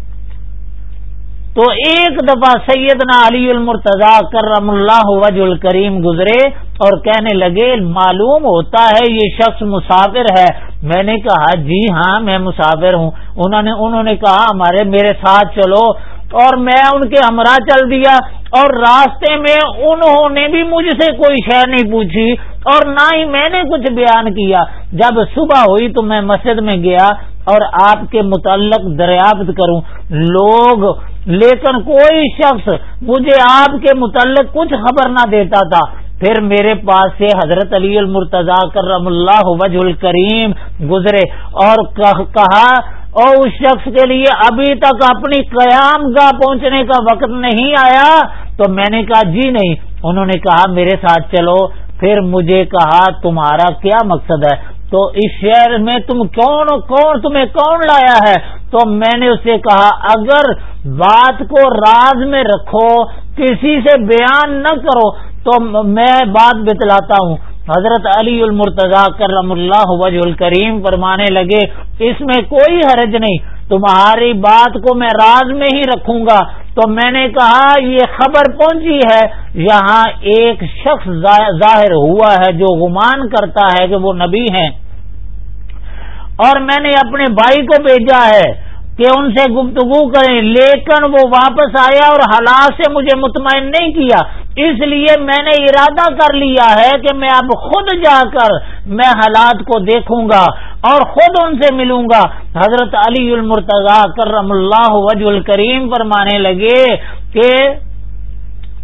تو ایک دفعہ سیدنا علی المرتضی کرم اللہ وج الکریم گزرے اور کہنے لگے، معلوم ہوتا ہے یہ شخص مسافر ہے۔ میں نے کہا جی ہاں میں مسافر ہوں۔ انہوں نے انہوں نے کہا، ہمارے، میرے ساتھ چلو۔ اور میں ان کے ہمراہ چل دیا۔ اور راستے میں انہوں نے بھی مجھ سے کوئی شہ نہیں پوچھی۔ اور نہ ہی میں نے کچھ بیان کیا۔ جب صبح ہوئی تو میں مسجد میں گیا۔ اور آپ کے متعلق دریافت کروں۔ لوگ، لیکن کوئی شخص مجھے آپ کے متعلق کچھ خبر نہ دیتا تھا۔ پھر میرے پاس سے حضرت علی المرتضی کرم اللہ وجہ الکریم گزرے اور کہا اور اس شخص کے لیے ابھی تک اپنی قیام گاہ پہنچنے کا وقت نہیں آیا؟ تو میں نے کہا جی نہیں۔ انہوں نے کہا، میرے ساتھ چلو۔ پھر مجھے کہا، تمہارا کیا مقصد ہے؟ تو اس شہر میں تم کون کون تمہیں کون لایا ہے؟ تو میں نے اسے کہا، اگر بات کو راز میں رکھو، کسی سے بیان نہ کرو، تو میں بات بتلاتا ہوں۔ حضرت علی المرتضی کرم اللہ وجہ الکریم فرمانے لگے، اس میں کوئی حرج نہیں، تمہاری بات کو میں راز میں ہی رکھوں گا۔ تو میں نے کہا، یہ خبر پہنچی ہے، یہاں ایک شخص ظاہر ہوا ہے جو گمان کرتا ہے کہ وہ نبی ہیں۔ اور میں نے اپنے بھائی کو بھیجا ہے۔ کہ ان سے گفتگو کریں، لیکن وہ واپس آیا اور حالات سے مجھے مطمئن نہیں کیا۔ اس لیے میں نے ارادہ کر لیا ہے کہ میں اب خود جا کر میں حالات کو دیکھوں گا اور خود ان سے ملوں گا۔ حضرت علی المرتضی کرم اللہ وج الکریم فرمانے لگے کہ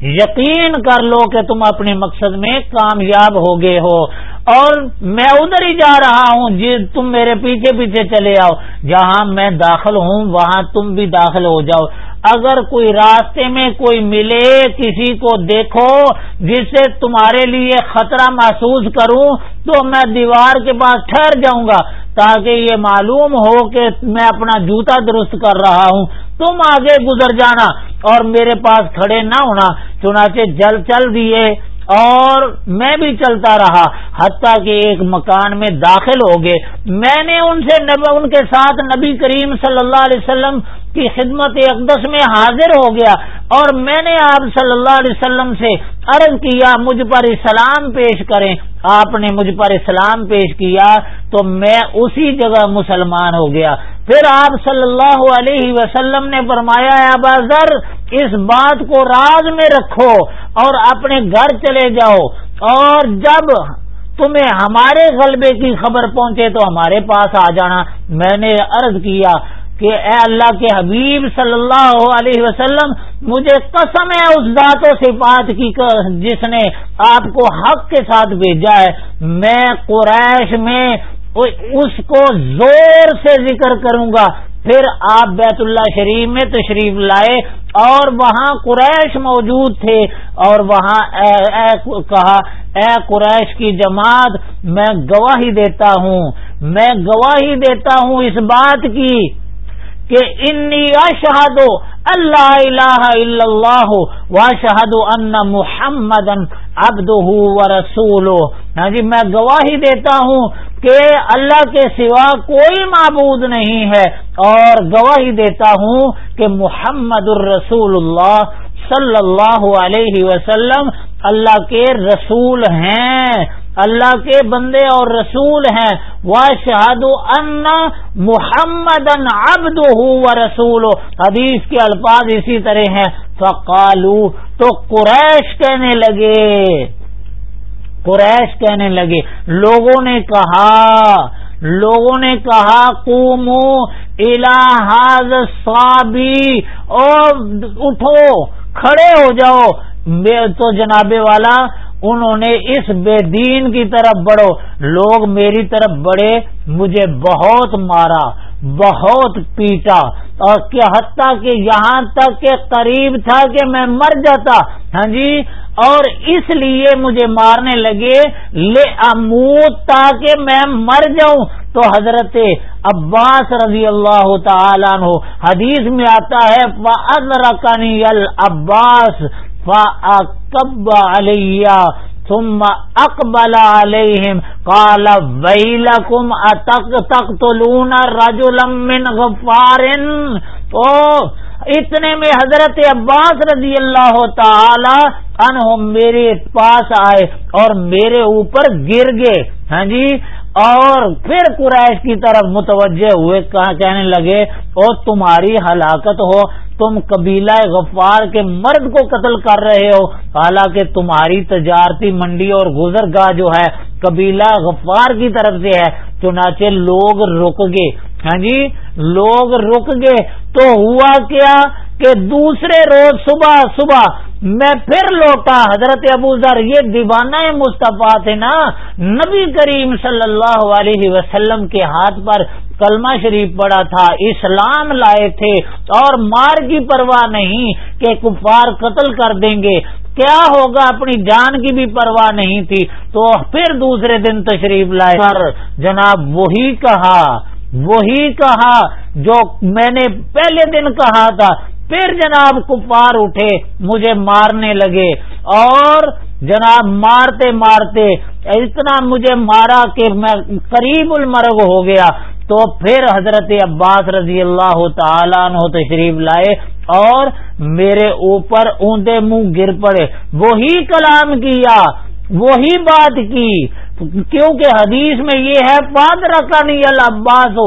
یقین کر لو کہ تم اپنے مقصد میں کامیاب ہو گئے ہو۔ اور میں ادھر ہی جا رہا ہوں جی تم میرے پیچھے پیچھے چلے آؤ۔ جہاں میں داخل ہوں، وہاں تم بھی داخل ہو جاؤ۔ اگر کوئی راستے میں کوئی ملے، کسی کو دیکھو، جس سے تمہارے لیے خطرہ محسوس کروں، تو میں دیوار کے پاس ٹھہر جاؤں گا۔ تاکہ یہ معلوم ہو کہ میں اپنا جوتا درست کر رہا ہوں۔ تم آگے گزر جانا اور میرے پاس کھڑے نہ ہونا، چنانچہ جل چل دیے اور میں بھی چلتا رہا، حتیٰ کہ ایک مکان میں داخل ہو گئے۔ میں نے ان سے ان کے ساتھ نبی کریم صلی اللہ علیہ وسلم کی خدمت اقدس میں حاضر ہو گیا اور میں نے آپ صلی اللہ علیہ وسلم سے عرض کیا، مجھ پر اسلام پیش کریں۔ آپ نے مجھ پر اسلام پیش کیا تو میں اسی جگہ مسلمان ہو گیا۔ پھر آپ صلی اللہ علیہ وسلم نے فرمایا ذر، اس بات کو راز میں رکھو اور اپنے گھر چلے جاؤ۔ اور جب تمہیں ہمارے غلبے کی خبر پہنچے تو ہمارے پاس آ جانا۔ میں نے عرض کیا کہ اے اللہ کے حبیب صلی اللہ علیہ وسلم، مجھے قسم ہے اس ذات و صفات کی جس نے آپ کو حق کے ساتھ بھیجا ہے۔ میں قریش میں اس کو زور سے ذکر کروں گا۔ پھر آپ بیت اللہ شریف میں تشریف لائے اور وہاں قریش موجود تھے اور وہاں اے اے، کہا، اے قریش کی جماعت، میں گواہی دیتا ہوں، میں گواہی دیتا ہوں اس بات کی۔ کہ انی اشہد اللہ الہ الا اللہ واشہد ان محمد عبدہ و رسول ہاں جی میں گواہی دیتا ہوں کہ اللہ کے سوا کوئی معبود نہیں ہے۔ اور گواہی دیتا ہوں کہ محمد الرسول اللہ صلی اللہ علیہ وسلم اللہ کے رسول ہیں۔ اللہ کے بندے اور رسول ہیں۔ وہ شہاد محمد ابد و رسول حدیث کے الفاظ اسی طرح ہیں۔ فقالو تو قریش کہنے لگے۔ قریش کہنے لگے۔ لوگوں نے کہا، لوگوں نے کہا کومو الحاظ صابی اور اٹھو، کھڑے ہو جاؤ۔ تو جناب والا انہوں نے اس بے دین کی طرف بڑھو۔ لوگ میری طرف بڑھے، مجھے بہت مارا، بہت پیٹا۔ اور کیا حتیٰ کہ یہاں تک کہ قریب تھا کہ میں مر جاتا۔ ہاں جی؟ اور اس لیے مجھے مارنے لگے لے اموت تاکہ میں مر جاؤں۔ تو حضرت عباس رضی اللہ تعالیٰ عنہ، حدیث میں آتا ہے رکنی العباس۔ فب علیہ ثم اقبل علیہم قال ویلکم اتق تقتلون رجلا من غفار؟ تو اتنے میں حضرت عباس رضی اللہ تعالی عنہ میرے پاس آئے اور میرے اوپر گر گئے۔ ہاں جی؟ اور پھر قریش کی طرف متوجہ ہوئے کہنے لگے اور تمہاری ہلاکت ہو، تم قبیلہ غفار کے مرد کو قتل کر رہے ہو۔ حالانکہ تمہاری تجارتی منڈی اور گزر گاہ جو ہے، قبیلہ غفار کی طرف سے ہے، چنانچہ لوگ رک گئے۔ ہاں جی لوگ رک گئے۔ تو ہوا کیا کہ دوسرے روز صبح صبح میں پھر لوٹا حضرت ابو ذر، یہ دیوانہ مصطفیٰ تھے نا، نبی کریم صلی اللہ علیہ وسلم کے ہاتھ پر کلمہ شریف پڑا تھا، اسلام لائے تھے، اور مار کی پرواہ نہیں کہ کفار قتل کر دیں گے۔ کیا ہوگا؟ اپنی جان کی بھی پرواہ نہیں تھی۔ تو پھر دوسرے دن تشریف لائے۔ کر جناب، وہی کہا وہی کہا جو میں نے پہلے دن کہا تھا۔ پھر جناب کفار اٹھے، مجھے مارنے لگے اور جناب مارتے مارتے اتنا مجھے مارا کہ میں قریب المرگ ہو گیا۔ تو پھر حضرت عباس رضی اللہ تعالیٰ عنہ تشریف لائے اور میرے اوپر اونڈے منہ گر پڑے۔ وہی کلام کیا، وہی بات کی۔ کیونکہ حدیث میں یہ ہے پاد رکانی العباس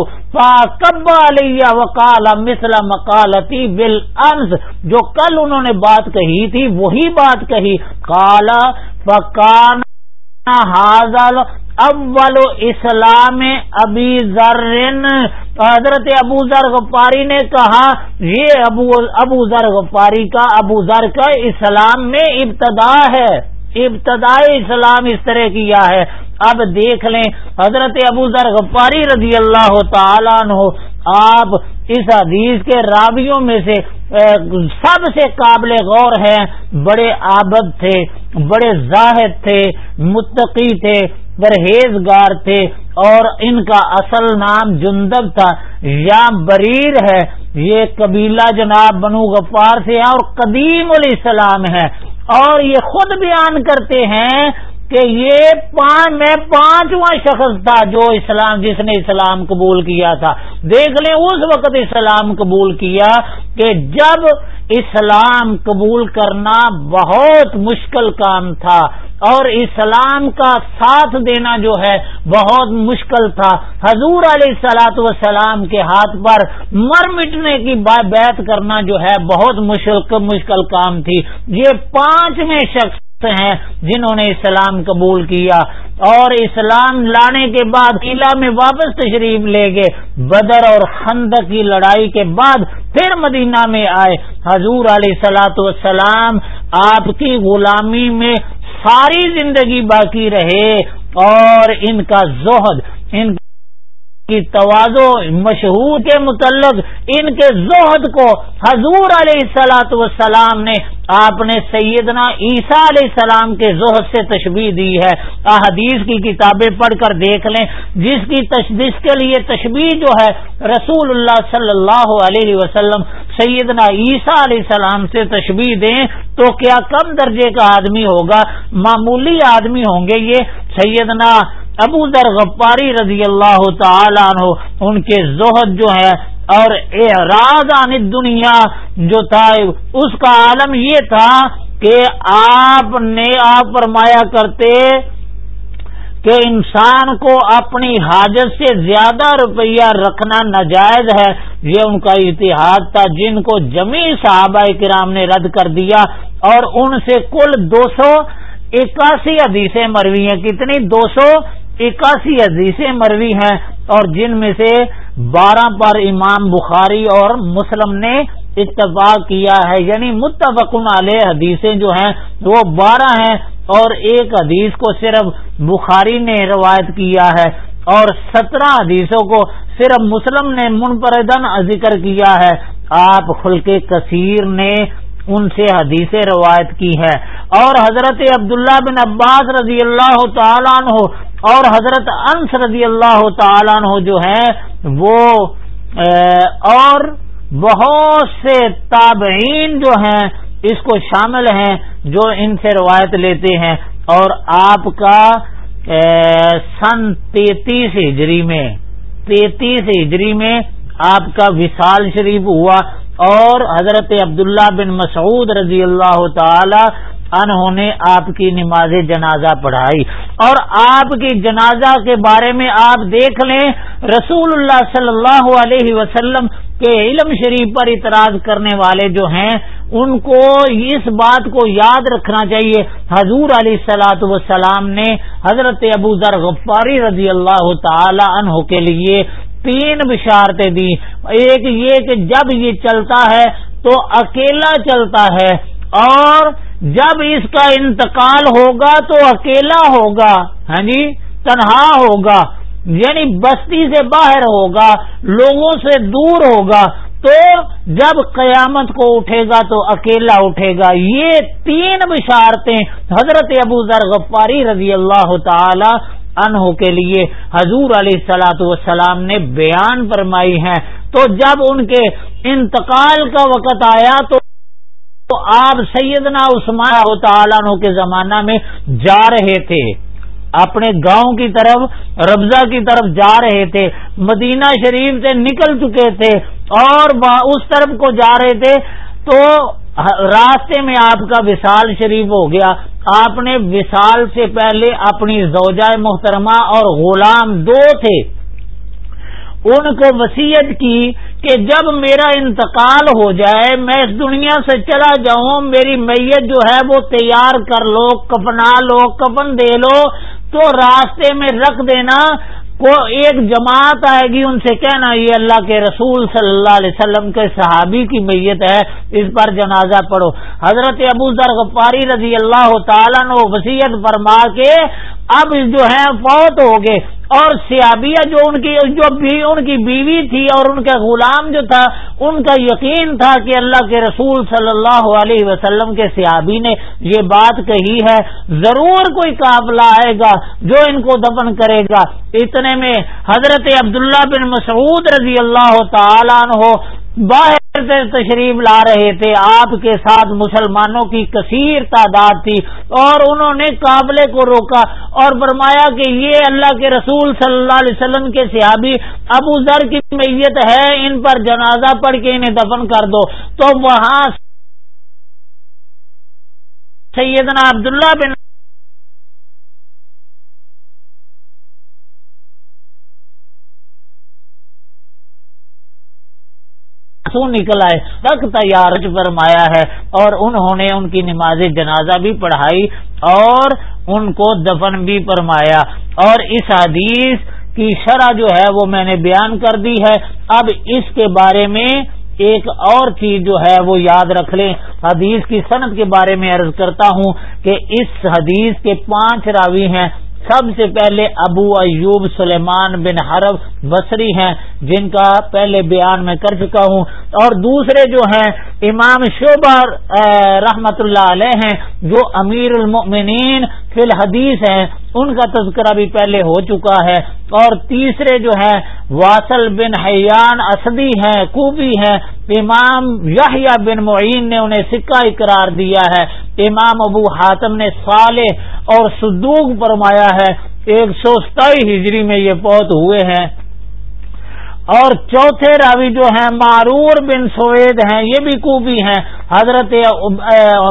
کب علیہ وکال مثل مکالتی بل جو کل انہوں نے بات کہی تھی، وہی بات کہی۔ کالا پکان حاضل اول اسلام ابی ذر حضرت ابو ذر غفاری نے کہا، یہ ابو ابو ذر غفاری کا، ابو ذر کا اسلام میں ابتدا ہے۔ ابتدائی اسلام اس طرح کیا ہے۔ اب دیکھ لیں، حضرت ابو ذر غفاری رضی اللہ تعالیٰ عنہ، آپ اس حدیث کے رابیوں میں سے سب سے قابل غور ہیں۔ بڑے آبد تھے، بڑے زاہد تھے، متقی تھے، پرہیزگار تھے، اور ان کا اصل نام جندب تھا۔ یا بریر ہے، یہ قبیلہ جناب بنو غفار سے ہے اور قدیم الاسلام ہے۔ اور یہ خود بیان کرتے ہیں کہ یہ پانچ میں پانچواں شخص تھا جو اسلام جس نے اسلام قبول کیا تھا۔ دیکھ لیں اس وقت اسلام قبول کیا کہ جب اسلام قبول کرنا بہت مشکل کام تھا اور اسلام کا ساتھ دینا جو ہے بہت مشکل تھا۔ حضور علیہ سلاۃ وسلام کے ہاتھ پر مر مٹنے کی بیعت کرنا جو ہے بہت مشکل کام تھی۔ یہ پانچویں شخص ہیں جنہوں نے اسلام قبول کیا اور اسلام لانے کے بعد قلعہ میں واپس تشریف لے گئے۔ بدر اور خند کی لڑائی کے بعد پھر مدینہ میں آئے۔ حضور علیہ سلاۃ والسلام آپ کی غلامی میں ساری زندگی باقی رہے اور ان کا زہد، ان کی توازو مشہور کے متعلق ان کے زہد کو حضور علیہ السلاۃ والسلام نے آپ نے سیدنا عیسیٰ علیہ السلام کے زہد سے تشبیح دی ہے۔ احادیث کی کتابیں پڑھ کر دیکھ لیں۔ جس کی تشدیش کے لیے تشبیح جو ہے رسول اللہ صلی اللہ علیہ وسلم سیدنا عیسیٰ علیہ السلام سے تشبیح دیں تو کیا کم درجے کا آدمی ہوگا؟ معمولی آدمی ہوں گے یہ۔ سیدنا ابو ذر غفاری رضی اللہ تعالیٰ عنہ، ان کے زہد جو ہے اور اعراض عن دنیا جو تھا، اس کا عالم یہ تھا کہ آپ نے، آپ فرمایا کرتے کہ انسان کو اپنی حاجت سے زیادہ روپیہ رکھنا ناجائز ہے۔ یہ ان کا اتحاد تھا جن کو جمی صحابہ کرام نے رد کر دیا۔ اور ان سے کل دو سو اکاسی حدیثیں مروی ہیں۔ کتنی؟ دو سو اکاسی حدیثیں مروی ہیں اور جن میں سے بارہ پر امام بخاری اور مسلم نے اتفاق کیا ہے۔ یعنی متفقن علیہ حدیثیں جو ہیں وہ بارہ ہیں اور ایک حدیث کو صرف بخاری نے روایت کیا ہے اور سترہ حدیثوں کو صرف مسلم نے منفردن ذکر کیا ہے۔ آپ خلق کثیر نے ان سے حدیث روایت کی ہے۔ اور حضرت عبداللہ بن عباس رضی اللہ تعالیٰ عنہ اور حضرت انس رضی اللہ تعالیٰ عنہ جو ہیں، وہ اور بہت سے تابعین جو ہیں، اس کو شامل ہیں جو ان سے روایت لیتے ہیں۔ اور آپ کا سن تینتیس ہجری میں، تینتیس ہجری میں آپ کا وصال شریف ہوا۔ اور حضرت عبداللہ بن مسعود رضی اللہ تعالی انہوں نے آپ کی نماز جنازہ پڑھائی۔ اور آپ کی جنازہ کے بارے میں آپ دیکھ لیں، رسول اللہ صلی اللہ علیہ وسلم کے علم شریف پر اعتراض کرنے والے جو ہیں، ان کو اس بات کو یاد رکھنا چاہیے۔ حضور علیہ سلاۃ وسلام نے حضرت ابو ذر غفاری رضی اللہ تعالی عنہ کے لیے تین بشارتیں دی ایک یہ کہ جب یہ چلتا ہے تو اکیلا چلتا ہے اور جب اس کا انتقال ہوگا تو اکیلا ہوگا ہاں جی؟ تنہا ہوگا یعنی بستی سے باہر ہوگا، لوگوں سے دور ہوگا۔ تو جب قیامت کو اٹھے گا تو اکیلا اٹھے گا۔ یہ تین بشارتیں حضرت ابو ذر غفاری رضی اللہ تعالی عنہ کے لیے حضور علیہ سلاۃ والسلام نے بیان فرمائی ہیں تو جب ان کے انتقال کا وقت آیا تو تو آپ سیدنا عثمان تعالیٰ عنہ کے زمانہ میں جا رہے تھے۔ اپنے گاؤں کی طرف، ربضہ کی طرف جا رہے تھے۔ مدینہ شریف سے نکل چکے تھے اور اس طرف کو جا رہے تھے۔ تو راستے میں آپ کا وصال شریف ہو گیا۔ آپ نے وصال سے پہلے اپنی زوجہ محترمہ اور غلام دو تھے۔ ان کو وسیعت کی کہ جب میرا انتقال ہو جائے، میں اس دنیا سے چلا جاؤں، میری میت جو ہے وہ تیار کر لو، کپنا لو، کپن دے لو، تو راستے میں رکھ دینا۔ کو ایک جماعت آئے گی ان سے کہنا یہ اللہ کے رسول صلی اللہ علیہ وسلم کے صحابی کی میت ہے، اس پر جنازہ پڑھو۔ حضرت ابو ذر غفاری رضی اللہ تعالیٰ نے وسیعت فرما کے اب جو ہے فوت ہو گئے اور سیابیہ جو ان کی جو بھی ان کی بیوی تھی اور ان کا غلام جو تھا، ان کا یقین تھا کہ اللہ کے رسول صلی اللہ علیہ وسلم کے سیابی نے یہ بات کہی ہے۔ ضرور کوئی قابلہ آئے گا جو ان کو دفن کرے گا۔ اتنے میں حضرت عبداللہ بن مسعود رضی اللہ تعالیٰ عنہ باہر سے تشریف لا رہے تھے، آپ کے ساتھ مسلمانوں کی کثیر تعداد تھی اور انہوں نے قابلے کو روکا اور فرمایا کہ یہ اللہ کے رسول صلی اللہ علیہ وسلم کے سیابی ابو ذر کی میت ہے، ان پر جنازہ پڑھ کے انہیں دفن کر دو۔ تو وہاں سیدنا عبداللہ بن نکل آئے؟ تک تیار فرمایا ہے۔ اور انہوں نے ان کی نماز جنازہ بھی پڑھائی اور ان کو دفن بھی فرمایا۔ اور اس حدیث کی شرح جو ہے وہ میں نے بیان کر دی ہے۔ اب اس کے بارے میں ایک اور چیز جو ہے وہ یاد رکھ لیں۔ حدیث کی صنعت کے بارے میں عرض کرتا ہوں کہ اس حدیث کے پانچ راوی ہیں۔ سب سے پہلے ابو ایوب سلیمان بن حرب بصری ہیں، جن کا پہلے بیان میں کر چکا ہوں۔ اور دوسرے جو ہیں، امام شعبہ رحمت اللہ علیہ ہیں، جو امیر المؤمنین فی الحدیث ہیں، ان کا تذکرہ بھی پہلے ہو چکا ہے۔ اور تیسرے جو ہیں، واصل بن حیان اسدی ہیں کوبی ہیں۔ امام یحییٰ بن معین نے انہیں سکہ اقرار دیا ہے۔ امام ابو حاتم نے صالح اور صدوق فرمایا ہے۔ ایک سو ستائی ہجری میں یہ پوت ہوئے ہیں۔ اور چوتھے راوی جو ہیں، معرور بن سوید ہیں، یہ بھی کوبی ہیں۔ حضرت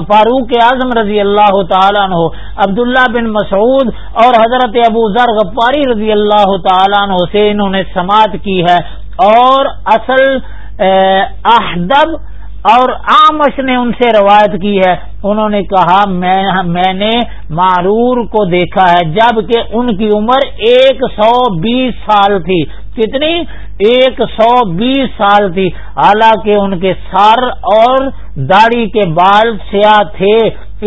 فاروق اعظم رضی اللہ تعالیٰ عنہ، عبداللہ بن مسعود اور حضرت ابو ذر غفاری رضی اللہ تعالیٰ عنہ سے انہوں نے سماعت کی ہے۔ اور اصل احدب اور آمش نے ان سے روایت کی ہے۔ انہوں نے کہا میں نے معرور کو دیکھا ہے، جبکہ ان کی عمر ایک سو بیس سال تھی۔ کتنی؟ ایک سو بیس سال تھی۔ حالانکہ ان کے سر اور داڑھی کے بال سیاہ تھے۔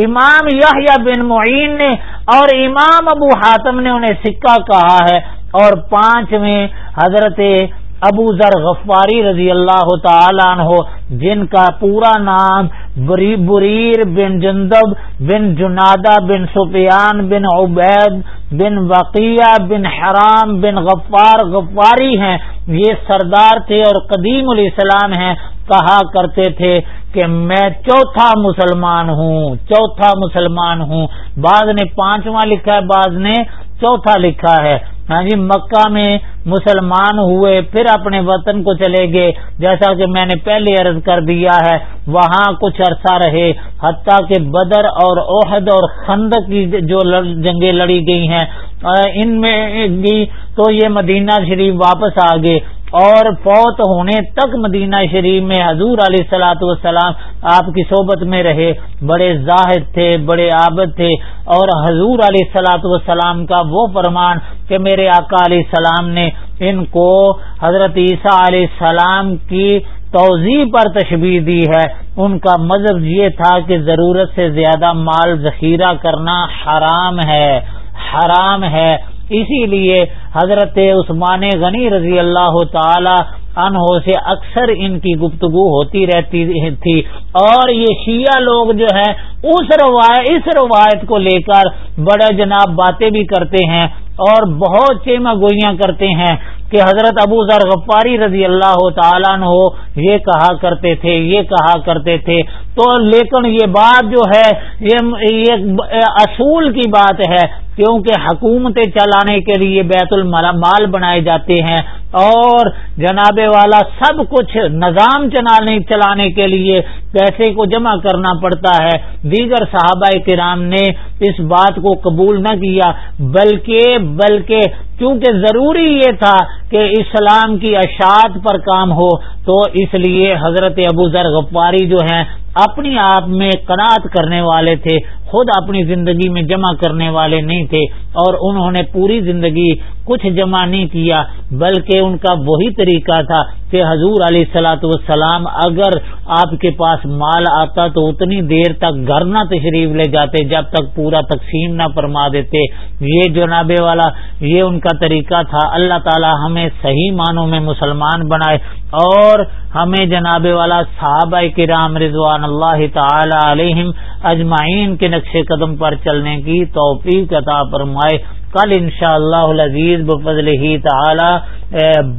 امام یحییٰ بن معین نے اور امام ابو حاتم نے انہیں سکہ کہا ہے۔ اور پانچویں حضرت ابو ذر غفاری رضی اللہ تعالیٰ عنہ، جن کا پورا نام بریر بن جندب، بن جنادہ، بن سفیان، بن عبید، بن وقیہ بن حرام، بن غفار، غفاری ہیں۔ یہ سردار تھے اور قدیم علیہ السلام ہیں۔ کہا کرتے تھے کہ میں چوتھا مسلمان ہوں، چوتھا مسلمان ہوں۔ بعض نے پانچواں لکھا ہے، بعض نے چوتھا لکھا ہے۔ ہاں جی مکہ میں مسلمان ہوئے، پھر اپنے وطن کو چلے گئے۔ جیسا کہ میں نے پہلے عرض کر دیا ہے، وہاں کچھ عرصہ رہے۔ حتیٰ کہ بدر اور عہد اور خند کی جو جنگیں لڑی گئی ہیں ان میں بھی تو یہ مدینہ شریف واپس آ گئے۔ اور فوت ہونے تک مدینہ شریف میں حضور علیہ السلاۃ والسلام آپ کی صحبت میں رہے۔ بڑے زاہد تھے، بڑے عابد تھے اور حضور علیہ السلاۃ والسلام کا وہ فرمان کہ میرے آقا علیہ السلام نے ان کو حضرت عیسیٰ علیہ السلام کی توضیع پر تشبیح دی ہے۔ ان کا مذہب یہ تھا کہ ضرورت سے زیادہ مال ذخیرہ کرنا حرام ہے حرام ہے۔ اسی لیے حضرت عثمان غنی رضی اللہ تعالی عنہ سے اکثر ان کی گفتگو ہوتی رہتی تھی۔ اور یہ شیعہ لوگ جو ہے اس روایت اس روایت کو لے کر بڑے جناب باتیں بھی کرتے ہیں اور بہت چیما گوئیاں کرتے ہیں کہ حضرت ابو ذر غفاری رضی اللہ تعالیٰ نے یہ کہا کرتے تھے، یہ کہا کرتے تھے۔ تو لیکن یہ بات جو ہے، یہ اصول کی بات ہے، کیونکہ حکومتیں چلانے کے لیے بیت المال بنائے جاتے ہیں۔ اور جناب والا سب کچھ نظام چلانے کے لیے پیسے کو جمع کرنا پڑتا ہے۔ دیگر صحابہ کرام نے اس بات کو قبول نہ کیا، بلکہ بلکہ کیونکہ ضروری یہ تھا کہ اسلام کی اشاعت پر کام ہو، تو اس لیے حضرت ابو ذر غفاری جو ہیں، اپنی آپ میں قناعت کرنے والے تھے۔ خود اپنی زندگی میں جمع کرنے والے نہیں تھے، اور انہوں نے پوری زندگی کچھ جمع نہیں کیا، بلکہ ان کا وہی طریقہ تھا کہ حضور علیہ السلاۃ والسلام اگر آپ کے پاس مال آتا تو اتنی دیر تک گھر نہ تشریف لے جاتے جب تک پورا تقسیم نہ فرما دیتے۔ یہ جنابے والا، یہ ان کا طریقہ تھا۔ اللہ تعالی ہمیں صحیح معنوں میں مسلمان بنائے اور ہمیں جناب والا صحابہ کرام رضوان اللہ تعالی علیہم اجمعین کے نقش قدم پر چلنے کی توفیق عطا فرمائے۔ کل ان شاء اللہ عزیز بفضل ہی تعالی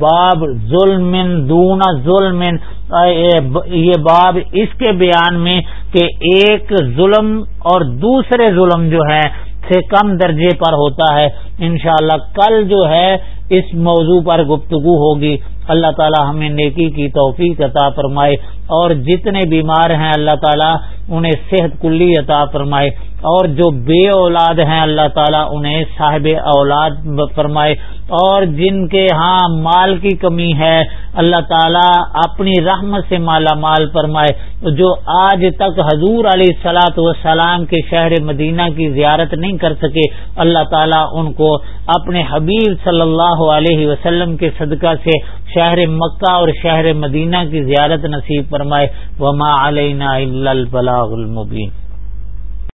باب ظلم دون ظلم یہ باب اس کے بیان میں کہ ایک ظلم اور دوسرے ظلم جو ہے، سے کم درجے پر ہوتا ہے۔ انشاءاللہ کل جو ہے اس موضوع پر گفتگو ہوگی۔ اللہ تعالی ہمیں نیکی کی توفیق عطا فرمائے اور جتنے بیمار ہیں اللہ تعالیٰ انہیں صحت کلی عطا فرمائے اور جو بے اولاد ہیں اللہ تعالیٰ انہیں صاحب اولاد فرمائے اور جن کے ہاں مال کی کمی ہے اللہ تعالیٰ اپنی رحمت سے مالا مال فرمائے۔ جو آج تک حضور علیہ سلاۃ وسلام کے شہر مدینہ کی زیارت نہیں کر سکے اللہ تعالیٰ ان کو اپنے حبیب صلی اللہ اللہ علیہ وسلم کے صدقہ سے شہر مکہ اور شہر مدینہ کی زیارت نصیب فرمائے، وما علینا البلاغ المبین